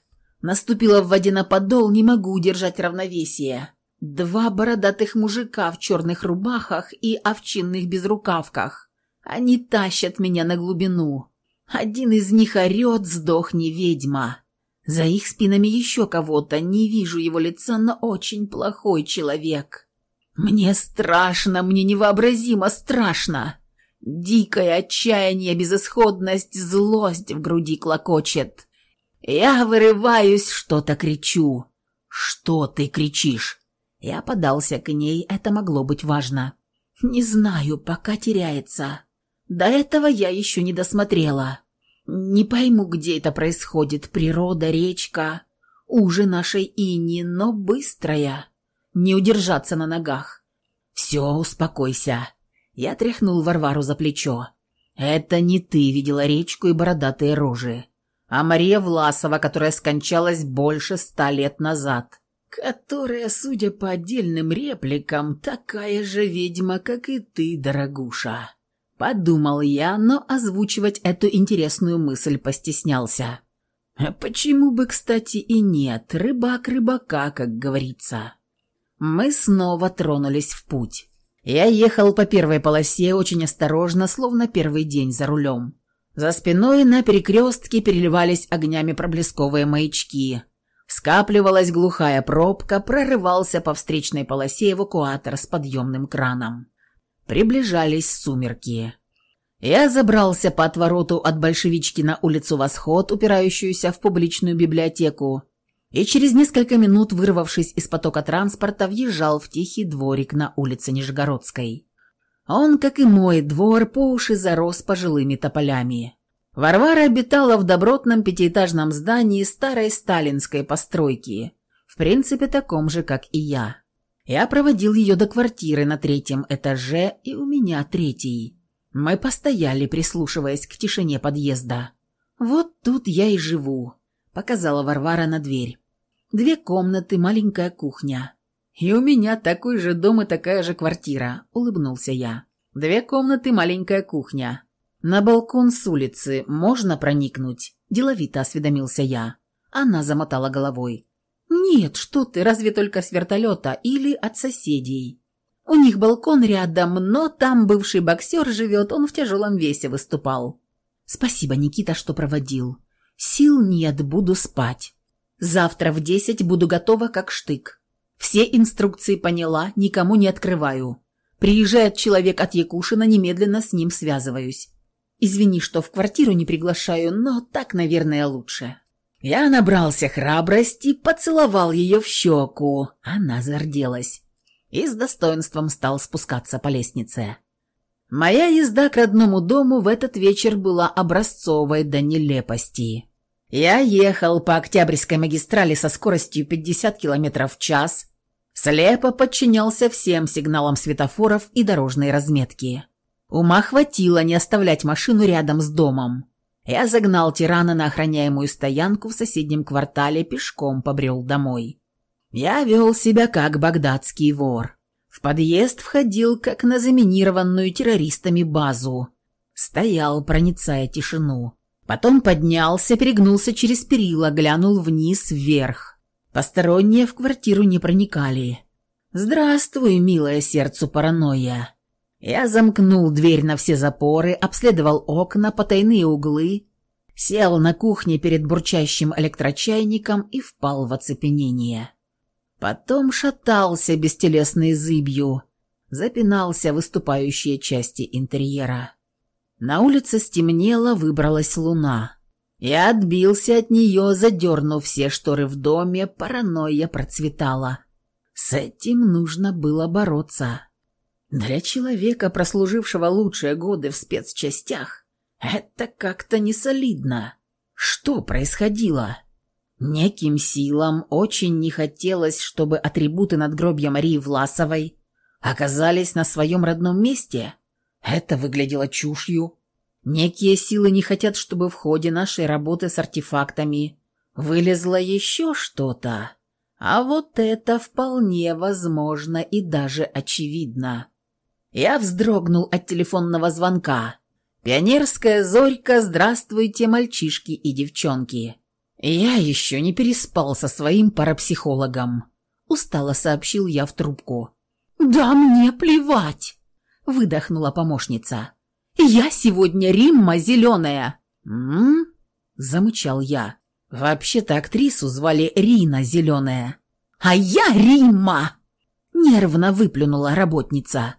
Наступила в воде на подол, не могу удержать равновесие. Два бородатых мужика в черных рубахах и овчинных безрукавках. Они тащат меня на глубину. Один из них орет «Сдохни, ведьма!» За их спинами еще кого-то, не вижу его лица, но очень плохой человек. Мне страшно, мне невообразимо страшно. Дикое отчаяние, безысходность, злость в груди клокочет. Я вырываюсь, что-то кричу. «Что ты кричишь?» Я подался к ней, это могло быть важно. «Не знаю, пока теряется. До этого я еще не досмотрела». Не пойму, где это происходит, природа, речка, уже нашей Ини, но быстрая. Не удержаться на ногах. Все, успокойся. Я тряхнул Варвару за плечо. Это не ты видела речку и бородатые рожи, а Мария Власова, которая скончалась больше ста лет назад, которая, судя по отдельным репликам, такая же ведьма, как и ты, дорогуша. Подумал я, но озвучивать эту интересную мысль постеснялся. Почему бы, кстати, и нет, рыбак рыбака, как говорится. Мы снова тронулись в путь. Я ехал по первой полосе очень осторожно, словно первый день за рулем. За спиной на перекрестке переливались огнями проблесковые маячки. Скапливалась глухая пробка, прорывался по встречной полосе эвакуатор с подъемным краном. Приближались сумерки. Я забрался по отвороту от большевички на улицу Восход, упирающуюся в публичную библиотеку, и через несколько минут, вырвавшись из потока транспорта, въезжал в тихий дворик на улице Нижегородской. Он, как и мой двор, по уши зарос пожилыми тополями. Варвара обитала в добротном пятиэтажном здании старой сталинской постройки, в принципе таком же, как и я. Я проводил ее до квартиры на третьем этаже, и у меня третий. Мы постояли, прислушиваясь к тишине подъезда. «Вот тут я и живу», — показала Варвара на дверь. «Две комнаты, маленькая кухня. И у меня такой же дом и такая же квартира», — улыбнулся я. «Две комнаты, маленькая кухня. На балкон с улицы можно проникнуть?» – деловито осведомился я. Она замотала головой. «Нет, что ты, разве только с вертолета или от соседей. У них балкон рядом, но там бывший боксер живет, он в тяжелом весе выступал. Спасибо, Никита, что проводил. Сил нет, буду спать. Завтра в десять буду готова как штык. Все инструкции поняла, никому не открываю. Приезжает человек от Якушина, немедленно с ним связываюсь. Извини, что в квартиру не приглашаю, но так, наверное, лучше. Я набрался храбрости, поцеловал ее в щеку. Она зарделась. И с достоинством стал спускаться по лестнице. Моя езда к родному дому в этот вечер была образцовой до нелепости. Я ехал по Октябрьской магистрали со скоростью 50 км в час, слепо подчинялся всем сигналам светофоров и дорожной разметки. Ума хватило не оставлять машину рядом с домом. Я загнал тирана на охраняемую стоянку в соседнем квартале, пешком побрел домой. Я вел себя как багдадский вор. В подъезд входил, как на заминированную террористами базу. Стоял, проницая тишину. Потом поднялся, перегнулся через перила, глянул вниз, вверх. Посторонние в квартиру не проникали. «Здравствуй, милое сердцу паранойя!» Я замкнул дверь на все запоры, обследовал окна, потайные углы, сел на кухне перед бурчащим электрочайником и впал в оцепенение. Потом шатался бестелесной зыбью, запинался выступающие части интерьера. На улице стемнело, выбралась луна. Я отбился от нее, задернув все шторы в доме, паранойя процветала. С этим нужно было бороться. Для человека, прослужившего лучшие годы в спецчастях, это как-то не солидно. Что происходило? Неким силам очень не хотелось, чтобы атрибуты надгробья Марии Власовой оказались на своем родном месте. Это выглядело чушью. Некие силы не хотят, чтобы в ходе нашей работы с артефактами вылезло еще что-то. А вот это вполне возможно и даже очевидно. Я вздрогнул от телефонного звонка. «Пионерская зорька, здравствуйте, мальчишки и девчонки!» «Я еще не переспал со своим парапсихологом», — устало сообщил я в трубку. «Да мне плевать!» — выдохнула помощница. «Я сегодня Римма Зеленая!» «М?», замычал я. «Вообще-то актрису звали Рина Зеленая». «А я Римма!» — нервно выплюнула работница.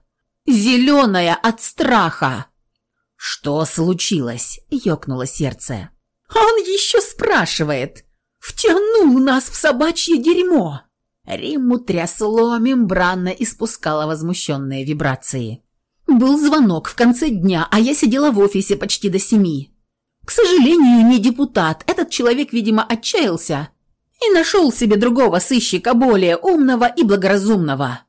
Зеленая от страха!» «Что случилось?» — ёкнуло сердце. «Он еще спрашивает. Втянул нас в собачье дерьмо!» Римму трясло, мембранно испускала возмущенные вибрации. Был звонок в конце дня, а я сидела в офисе почти до семи. К сожалению, не депутат. Этот человек, видимо, отчаялся и нашел себе другого сыщика, более умного и благоразумного.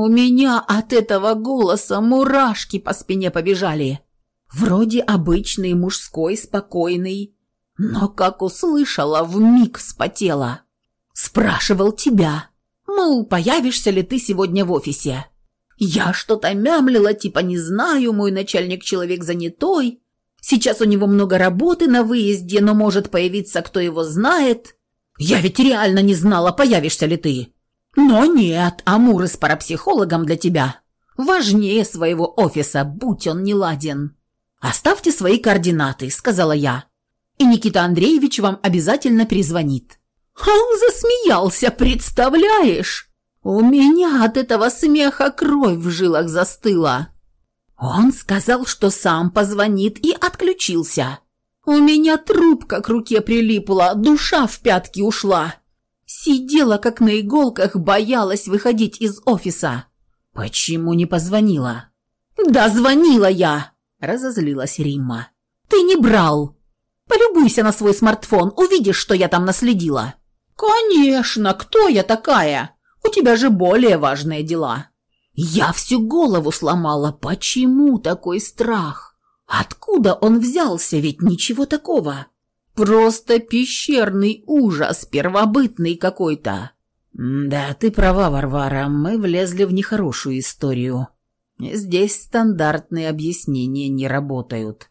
У меня от этого голоса мурашки по спине побежали. Вроде обычный, мужской, спокойный. Но, как услышала, вмиг вспотела. Спрашивал тебя, мол, появишься ли ты сегодня в офисе. Я что-то мямлила, типа не знаю, мой начальник человек занятой. Сейчас у него много работы на выезде, но может появиться кто его знает. Я ведь реально не знала, появишься ли ты. Но нет, Амуры с парапсихологом для тебя важнее своего офиса, будь он не ладен. Оставьте свои координаты, сказала я. И Никита Андреевич вам обязательно перезвонит. Он засмеялся, представляешь? У меня от этого смеха кровь в жилах застыла. Он сказал, что сам позвонит и отключился. У меня трубка к руке прилипла, душа в пятки ушла. Сидела как на иголках, боялась выходить из офиса. Почему не позвонила? Да звонила я, разозлилась Римма. Ты не брал. Полюбуйся на свой смартфон, увидишь, что я там наследила. Конечно, кто я такая? У тебя же более важные дела. Я всю голову сломала. Почему такой страх? Откуда он взялся? Ведь ничего такого. Просто пещерный ужас, первобытный какой-то. Да, ты права, Варвара, мы влезли в нехорошую историю. Здесь стандартные объяснения не работают.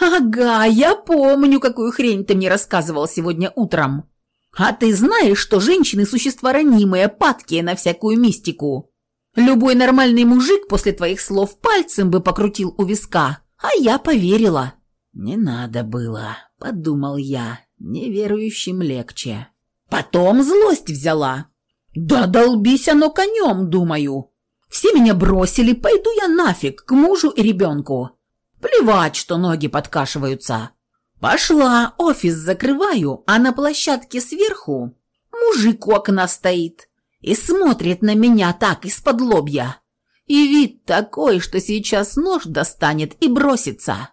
Ага, я помню, какую хрень ты мне рассказывал сегодня утром. А ты знаешь, что женщины существа ранимые, падкие на всякую мистику? Любой нормальный мужик после твоих слов пальцем бы покрутил у виска, а я поверила». «Не надо было», — подумал я, неверующим легче. Потом злость взяла. «Да долбись оно конем, думаю. Все меня бросили, пойду я нафиг к мужу и ребенку. Плевать, что ноги подкашиваются. Пошла, офис закрываю, а на площадке сверху мужик у окна стоит и смотрит на меня так из-под лобья. И вид такой, что сейчас нож достанет и бросится.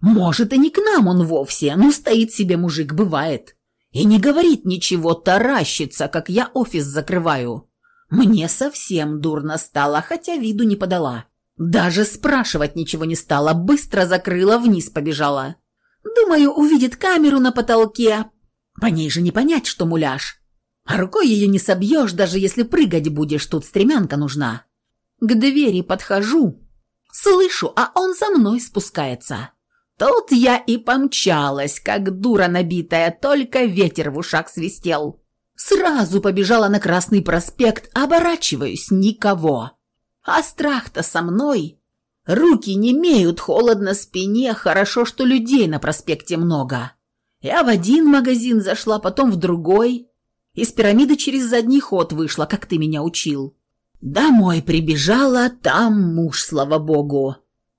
Может, и не к нам он вовсе, но стоит себе мужик, бывает. И не говорит ничего, таращится, как я офис закрываю. Мне совсем дурно стало, хотя виду не подала. Даже спрашивать ничего не стала, быстро закрыла, вниз побежала. Думаю, увидит камеру на потолке. По ней же не понять, что муляж. А рукой ее не собьешь, даже если прыгать будешь, тут стремянка нужна. К двери подхожу, слышу, а он за мной спускается. Тут я и помчалась, как дура набитая, только ветер в ушах свистел. Сразу побежала на Красный проспект, оборачиваюсь, никого. А страх-то со мной. Руки не имеют, холодно спине, хорошо, что людей на проспекте много. Я в один магазин зашла, потом в другой. Из пирамиды через задний ход вышла, как ты меня учил. Домой прибежала, там муж, слава богу.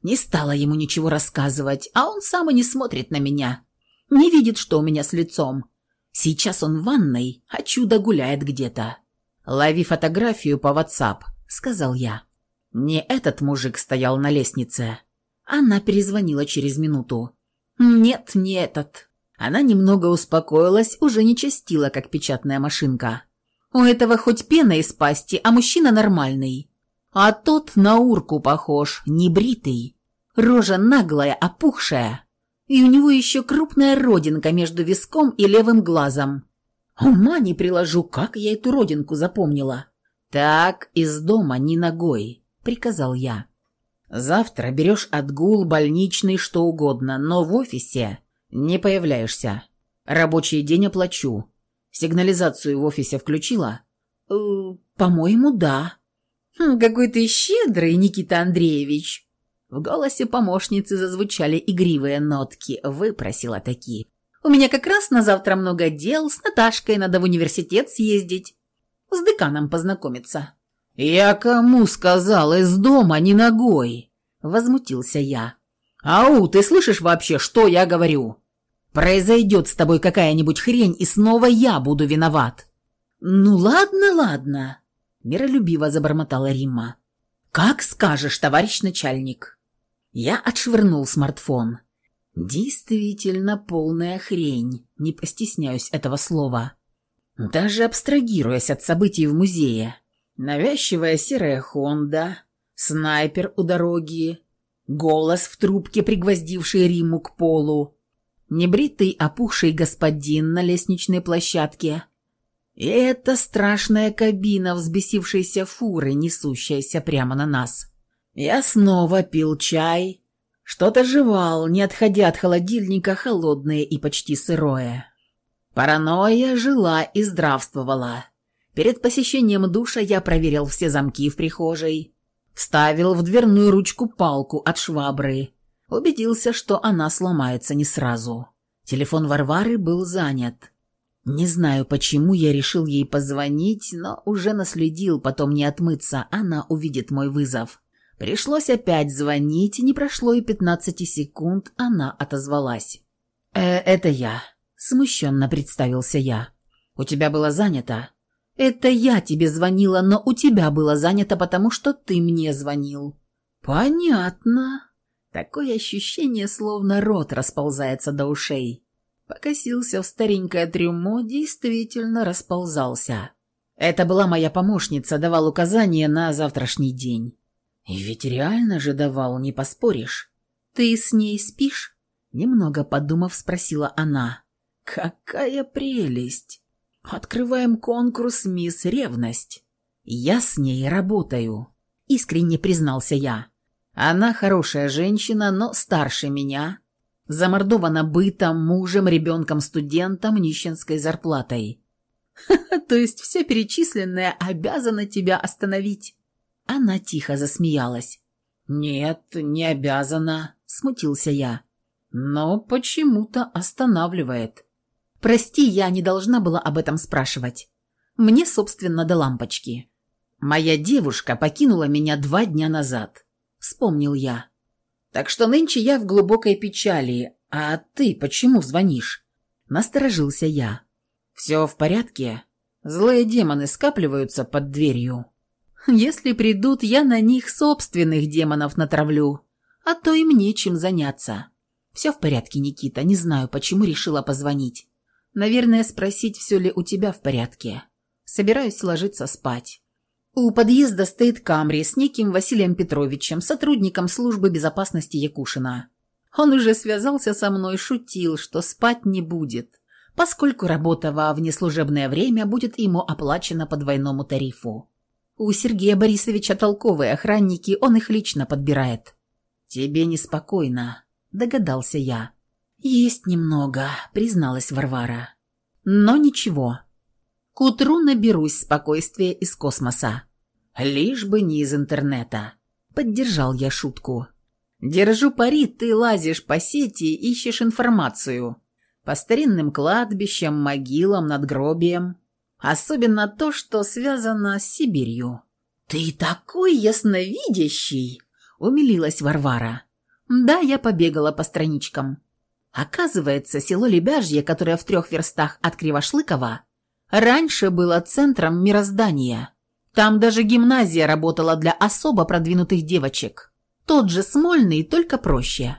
Не стала ему ничего рассказывать, а он сам и не смотрит на меня. Не видит, что у меня с лицом. Сейчас он в ванной, а чудо гуляет где-то. «Лови фотографию по WhatsApp», — сказал я. Не этот мужик стоял на лестнице. Она перезвонила через минуту. «Нет, не этот. Она немного успокоилась, уже не частила, как печатная машинка. У этого хоть пена из пасти, а мужчина нормальный. А тот на урку похож, небритый. Рожа наглая, опухшая. И у него еще крупная родинка между виском и левым глазом. Ума не приложу, как я эту родинку запомнила. «Так, из дома ни ногой», — приказал я. «Завтра берешь отгул, больничный, что угодно, но в офисе «Не появляешься. Рабочий день оплачу. Сигнализацию в офисе включила?» «Э, «По-моему, да». Хм, «Какой ты щедрый, Никита Андреевич!» В голосе помощницы зазвучали игривые нотки. Выпросила такие. «У меня как раз на завтра много дел. С Наташкой надо в университет съездить. С деканом познакомиться». «Я кому сказал из дома, не ногой?» Возмутился я. «Ау, ты слышишь вообще, что я говорю? Произойдет с тобой какая-нибудь хрень, и снова я буду виноват». «Ну ладно, ладно», — миролюбиво забормотала Римма. «Как скажешь, товарищ начальник». Я отшвырнул смартфон. Действительно полная хрень, не постесняюсь этого слова. Даже абстрагируясь от событий в музее. Навязчивая серая Хонда, снайпер у дороги, голос в трубке, пригвоздивший Риму к полу, небритый опухший господин на лестничной площадке и эта страшная кабина взбесившейся фуры, несущаяся прямо на нас. Я снова пил чай, что-то жевал, не отходя от холодильника, холодное и почти сырое. Паранойя жила и здравствовала. Перед посещением душа я проверил все замки в прихожей, Вставил в дверную ручку палку от швабры. Убедился, что она сломается не сразу. Телефон Варвары был занят. Не знаю, почему я решил ей позвонить, но уже наследил, потом не отмыться, она увидит мой вызов. Пришлось опять звонить, не прошло и пятнадцати секунд, она отозвалась. «Э, это я», — смущенно представился я. «У тебя было занято?» «Это я тебе звонила, но у тебя было занято, потому что ты мне звонил». «Понятно». Такое ощущение, словно рот расползается до ушей. Покосился в старенькое трюмо, действительно расползался. Это была моя помощница, давал указания на завтрашний день. И ведь реально же давал, не поспоришь. Ты с ней спишь? Немного подумав, спросила она. Какая прелесть! Открываем конкурс «Мисс Ревность». Я с ней работаю, искренне признался я. Она хорошая женщина, но старше меня. Замордована бытом, мужем, ребенком, студентом, нищенской зарплатой. То есть все перечисленное обязано тебя остановить. Она тихо засмеялась. «Нет, не обязана», — смутился я. «Но почему-то останавливает». «Прости, я не должна была об этом спрашивать. Мне, собственно, до лампочки. Моя девушка покинула меня два дня назад», — вспомнил я. «Так что нынче я в глубокой печали. А ты почему звонишь?» Насторожился я. «Все в порядке? Злые демоны скапливаются под дверью». Если придут, я на них собственных демонов натравлю, а то им нечем заняться. Все в порядке, Никита, не знаю, почему решила позвонить. Наверное, спросить, все ли у тебя в порядке. Собираюсь ложиться спать. У подъезда стоит Камри с неким Василием Петровичем, сотрудником службы безопасности Якушина. Он уже связался со мной, шутил, что спать не будет, поскольку работа во внеслужебное время будет ему оплачена по двойному тарифу. У Сергея Борисовича толковые охранники, он их лично подбирает. Тебе неспокойно, догадался я. Есть немного, призналась Варвара. Но ничего. К утру наберусь спокойствия из космоса. Лишь бы не из интернета. Поддержал я шутку. Держу пари, ты лазишь по сети, ищешь информацию. По старинным кладбищам, могилам, надгробиям. Особенно то, что связано с Сибирью. «Ты такой ясновидящий!» — умилилась Варвара. «Да, я побегала по страничкам. Оказывается, село Лебяжье, которое в трех верстах от Кривошлыкова, раньше было центром мироздания. Там даже гимназия работала для особо продвинутых девочек. Тот же Смольный, только проще.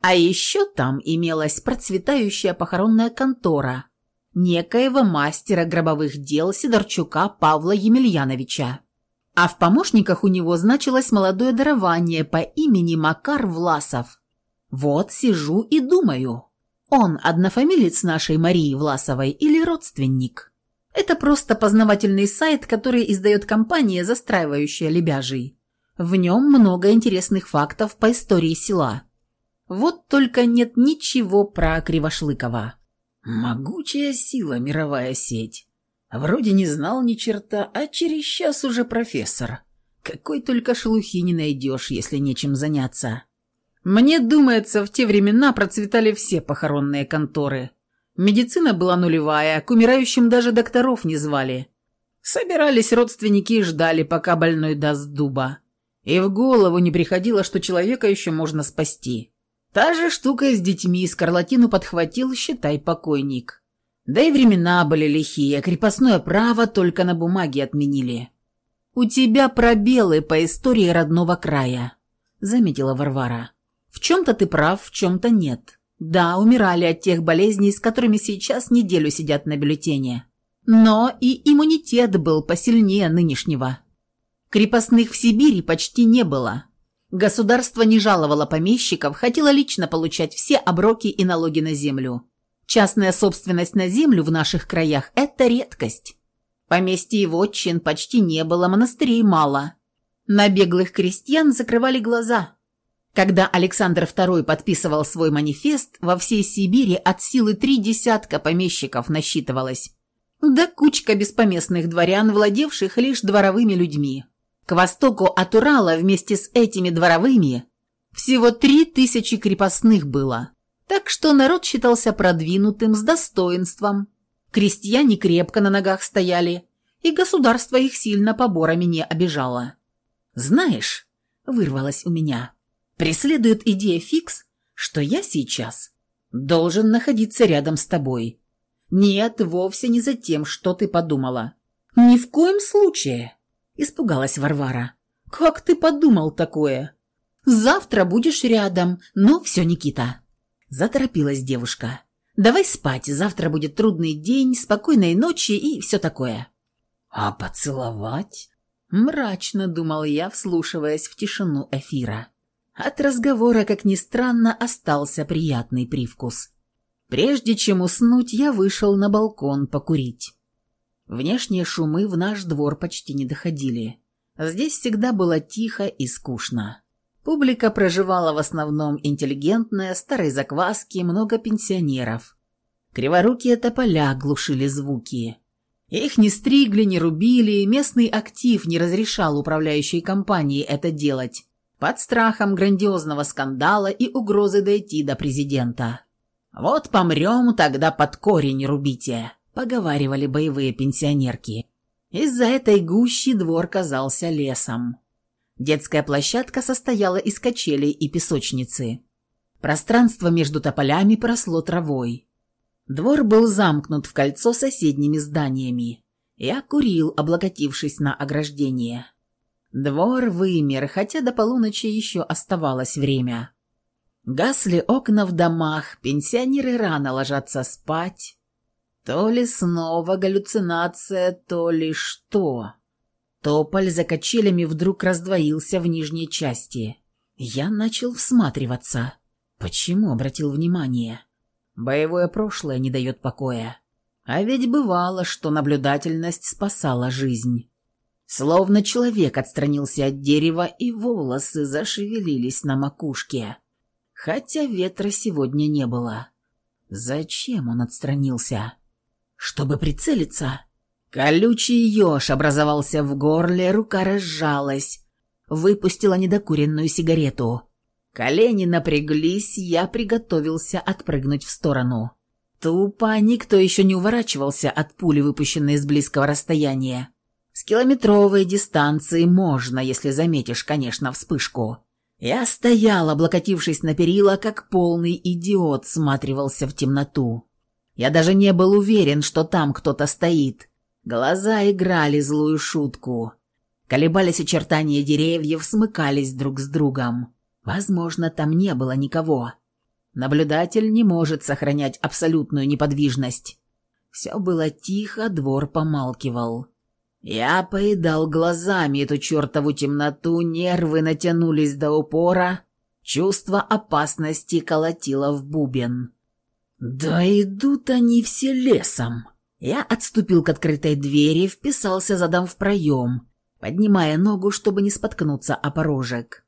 А еще там имелась процветающая похоронная контора – некоего мастера гробовых дел Сидорчука Павла Емельяновича. А в помощниках у него значилось молодое дарование по имени Макар Власов. Вот сижу и думаю, он однофамилец нашей Марии Власовой или родственник? Это просто познавательный сайт, который издает компания, застраивающая Лебяжий. В нем много интересных фактов по истории села. Вот только нет ничего про Кривошлыкова. Могучая сила мировая сеть. Вроде не знал ни черта, а через час уже профессор. Какой только шелухи не найдешь, если нечем заняться. Мне думается, в те времена процветали все похоронные конторы. Медицина была нулевая, к умирающим даже докторов не звали. Собирались родственники и ждали, пока больной даст дуба. И в голову не приходило, что человека еще можно спасти. Та же штука с детьми, скарлатину подхватил, считай, покойник. Да и времена были лихие, крепостное право только на бумаге отменили. «У тебя пробелы по истории родного края», — заметила Варвара. «В чем-то ты прав, в чем-то нет. Да, умирали от тех болезней, с которыми сейчас неделю сидят на бюллетене. Но и иммунитет был посильнее нынешнего. Крепостных в Сибири почти не было. Государство не жаловало помещиков, хотело лично получать все оброки и налоги на землю. Частная собственность на землю в наших краях – это редкость. Поместье и вотчин почти не было, монастырей мало. На беглых крестьян закрывали глаза. Когда Александр II подписывал свой манифест, во всей Сибири от силы три десятка помещиков насчитывалось. Да кучка беспоместных дворян, владевших лишь дворовыми людьми. К востоку от Урала вместе с этими дворовыми всего три тысячи крепостных было. Так что народ считался продвинутым, с достоинством. Крестьяне крепко на ногах стояли, и государство их сильно поборами не обижало. Знаешь, вырвалось у меня. Преследует идея фикс, что я сейчас должен находиться рядом с тобой. Нет, вовсе не за тем, что ты подумала. Ни в коем случае, испугалась Варвара. Как ты подумал такое? Завтра будешь рядом. Ну, все, Никита. Заторопилась девушка. Давай спать, завтра будет трудный день, спокойной ночи и все такое. А поцеловать? Мрачно думал я, вслушиваясь в тишину эфира. От разговора, как ни странно, остался приятный привкус. Прежде чем уснуть, я вышел на балкон покурить. Внешние шумы в наш двор почти не доходили. Здесь всегда было тихо и скучно. Публика проживала в основном интеллигентная, старой закваски, много пенсионеров. Криворукие тополя глушили звуки. Их не стригли, не рубили, местный актив не разрешал управляющей компании это делать, под страхом грандиозного скандала и угрозы дойти до президента. «Вот помрем, тогда под корень рубите», — поговаривали боевые пенсионерки. Из-за этой гущи двор казался лесом. Детская площадка состояла из качелей и песочницы. Пространство между тополями просло травой. Двор был замкнут в кольцо соседними зданиями. Я курил, облокотившись на ограждение. Двор вымер, хотя до полуночи еще оставалось время. Гасли окна в домах, пенсионеры рано ложатся спать. То ли снова галлюцинация, то ли что. Тополь за качелями вдруг раздвоился в нижней части. Я начал всматриваться. Почему обратил внимание? Боевое прошлое не дает покоя. А ведь бывало, что наблюдательность спасала жизнь. Словно человек отстранился от дерева, и волосы зашевелились на макушке. Хотя ветра сегодня не было. Зачем он отстранился? Чтобы прицелиться? Колючий еж образовался в горле, рука разжалась. Выпустила недокуренную сигарету. Колени напряглись, я приготовился отпрыгнуть в сторону. Тупо никто еще не уворачивался от пули, выпущенной с близкого расстояния. С километровой дистанции можно, если заметишь, конечно, вспышку. Я стоял, облокотившись на перила, как полный идиот, сматривался в темноту. Я даже не был уверен, что там кто-то стоит. Глаза играли злую шутку. Колебались очертания деревьев, смыкались друг с другом. Возможно, там не было никого. Наблюдатель не может сохранять абсолютную неподвижность. Все было тихо, двор помалкивал. Я поедал глазами эту чертову темноту, нервы натянулись до упора, чувство опасности колотило в бубен. «Да идут они все лесом!» Я отступил к открытой двери, вписался задом в проем, поднимая ногу, чтобы не споткнуться о порожек.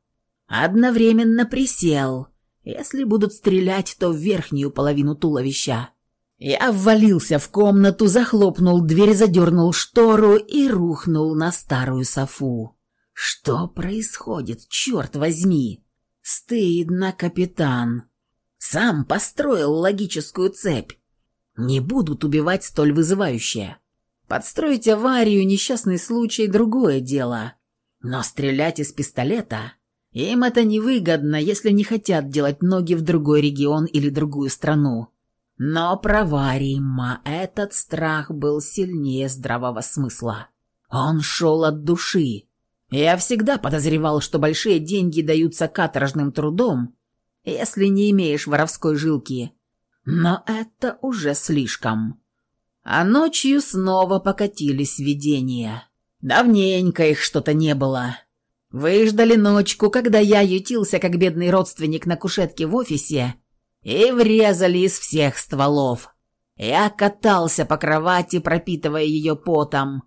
Одновременно присел. Если будут стрелять, то в верхнюю половину туловища. Я ввалился в комнату, захлопнул дверь, задернул штору и рухнул на старую софу. Что происходит, черт возьми? Стыдно, капитан. Сам построил логическую цепь. Не будут убивать столь вызывающее. Подстроить аварию, несчастный случай – другое дело. Но стрелять из пистолета... Им это невыгодно, если не хотят делать ноги в другой регион или другую страну. Но права Римма, этот страх был сильнее здравого смысла. Он шел от души. Я всегда подозревал, что большие деньги даются каторжным трудом, если не имеешь воровской жилки. Но это уже слишком. А ночью снова покатились видения. Давненько их что-то не было. Выждали ночку, когда я ютился, как бедный родственник на кушетке в офисе, и врезали из всех стволов. Я катался по кровати, пропитывая ее потом.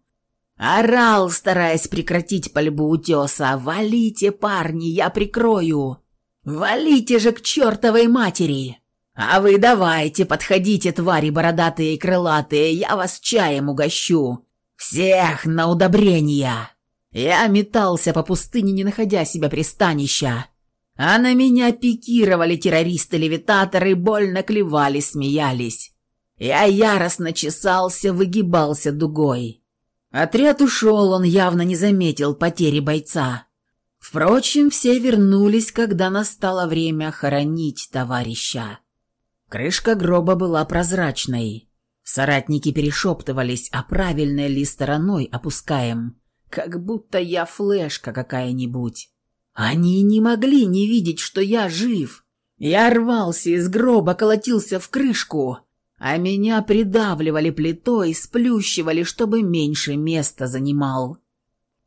Орал, стараясь прекратить пальбу утеса. «Валите, парни, я прикрою! Валите же к чертовой матери! А вы давайте, подходите, твари бородатые и крылатые, я вас чаем угощу! Всех на удобрения!» Я метался по пустыне, не находя себя пристанища. А на меня пикировали террористы-левитаторы, больно клевали, смеялись. Я яростно чесался, выгибался дугой. Отряд ушел, он явно не заметил потери бойца. Впрочем, все вернулись, когда настало время хоронить товарища. Крышка гроба была прозрачной. Соратники перешептывались, а правильной ли стороной опускаем, как будто я флешка какая-нибудь. Они не могли не видеть, что я жив. Я рвался из гроба, колотился в крышку, а меня придавливали плитой, сплющивали, чтобы меньше места занимал.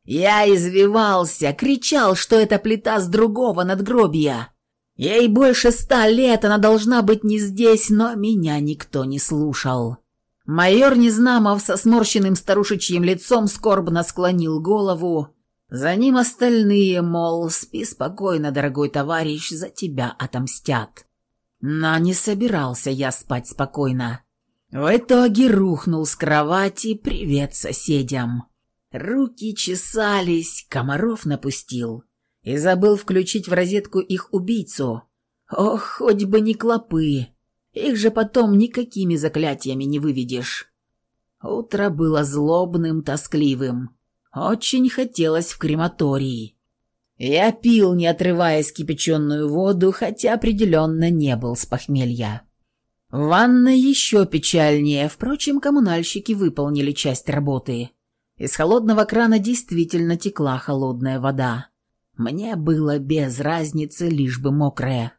Я извивался, кричал, что это плита с другого надгробья. Ей больше ста лет, она должна быть не здесь, но меня никто не слушал. Майор Незнамов со сморщенным старушечьим лицом скорбно склонил голову. За ним остальные, мол, спи спокойно, дорогой товарищ, за тебя отомстят. Но не собирался я спать спокойно. В итоге рухнул с кровати «Привет соседям». Руки чесались, комаров напустил. И забыл включить в розетку их убийцу. Ох, хоть бы не клопы. Их же потом никакими заклятиями не выведешь. Утро было злобным, тоскливым. Очень хотелось в крематории. Я пил, не отрываясь кипяченую воду, хотя определенно не был с похмелья. Ванна еще печальнее, впрочем, коммунальщики выполнили часть работы. Из холодного крана действительно текла холодная вода. Мне было без разницы, лишь бы мокрая.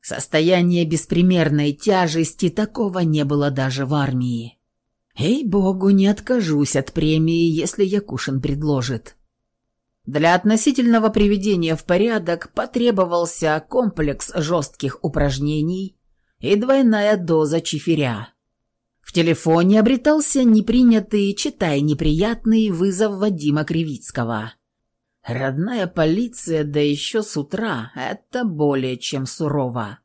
Состояние беспримерной тяжести такого не было даже в армии. Ей-богу, не откажусь от премии, если Якушин предложит. Для относительного приведения в порядок потребовался комплекс жестких упражнений и двойная доза чиферя. В телефоне обретался непринятый, читай неприятный, вызов Вадима Кривицкого. Родная полиция, да еще с утра, это более чем сурово.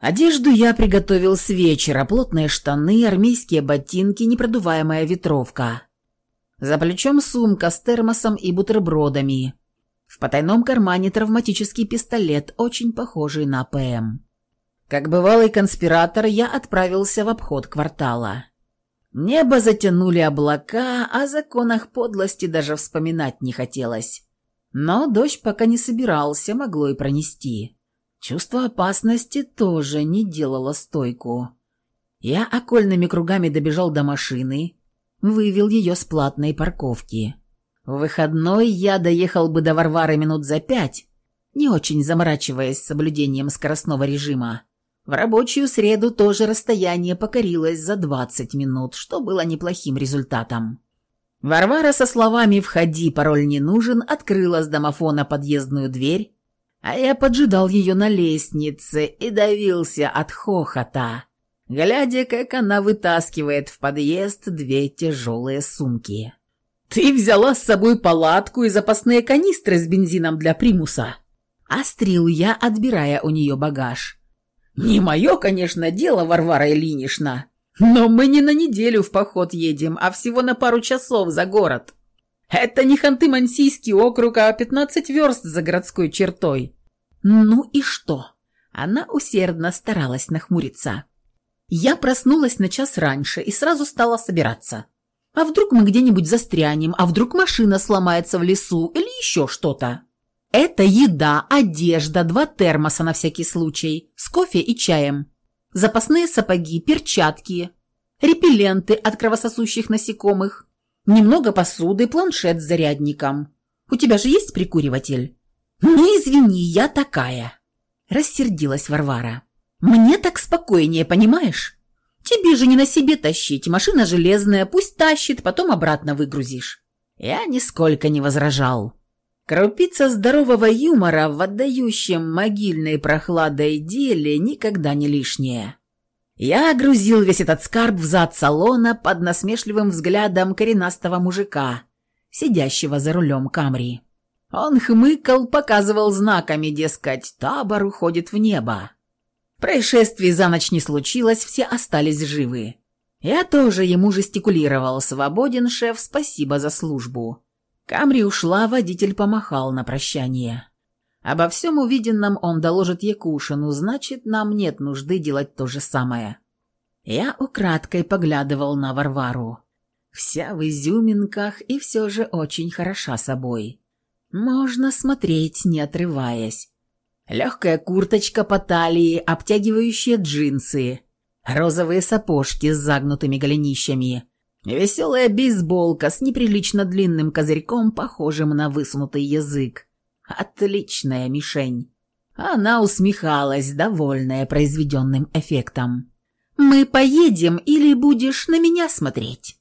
Одежду я приготовил с вечера, плотные штаны, армейские ботинки, непродуваемая ветровка. За плечом сумка с термосом и бутербродами. В потайном кармане травматический пистолет, очень похожий на ПМ. Как бывалый конспиратор, я отправился в обход квартала. Небо затянули облака, о законах подлости даже вспоминать не хотелось. Но дождь пока не собирался, могло и пронести. Чувство опасности тоже не делало стойку. Я окольными кругами добежал до машины, вывел ее с платной парковки. В выходной я доехал бы до Варвары минут за пять, не очень заморачиваясь соблюдением скоростного режима. В рабочую среду тоже расстояние покорилось за 20 минут, что было неплохим результатом. Варвара со словами «Входи, пароль не нужен» открыла с домофона подъездную дверь, а я поджидал ее на лестнице и давился от хохота, глядя, как она вытаскивает в подъезд две тяжелые сумки. «Ты взяла с собой палатку и запасные канистры с бензином для примуса?» Острил я, отбирая у нее багаж. Не мое, конечно, дело, Варвара Ильинична, но мы не на неделю в поход едем, а всего на пару часов за город. Это не Ханты-Мансийский округ, а 15 верст за городской чертой. Ну и что? Она усердно старалась нахмуриться. Я проснулась на час раньше и сразу стала собираться. А вдруг мы где-нибудь застрянем, а вдруг машина сломается в лесу или еще что-то? Это еда, одежда, два термоса на всякий случай, с кофе и чаем, запасные сапоги, перчатки, репелленты от кровососущих насекомых, немного посуды, планшет с зарядником. У тебя же есть прикуриватель? Ну, извини, я такая. Рассердилась Варвара. Мне так спокойнее, понимаешь? Тебе же не на себе тащить, машина железная, пусть тащит, потом обратно выгрузишь. Я нисколько не возражал. Крупица здорового юмора в отдающем могильной прохладой деле никогда не лишняя. Я грузил весь этот скарб в зад салона под насмешливым взглядом коренастого мужика, сидящего за рулем Камри. Он хмыкал, показывал знаками, дескать, табор уходит в небо. Происшествий за ночь не случилось, все остались живы. Я тоже ему жестикулировал. «Свободен, шеф, спасибо за службу». Камри ушла, водитель помахал на прощание. Обо всем увиденном он доложит Якушину, значит, нам нет нужды делать то же самое. Я украдкой поглядывал на Варвару. Вся в изюминках и все же очень хороша собой. Можно смотреть, не отрываясь. Легкая курточка по талии, обтягивающие джинсы, розовые сапожки с загнутыми голенищами, веселая бейсболка с неприлично длинным козырьком, похожим на высунутый язык. Отличная мишень. Она усмехалась, довольная произведенным эффектом. «Мы поедем или будешь на меня смотреть?»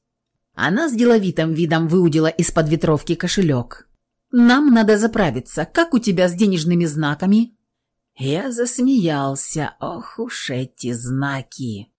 Она с деловитым видом выудила из-под ветровки кошелек. «Нам надо заправиться. Как у тебя с денежными знаками?» Я засмеялся. «Ох уж эти знаки!»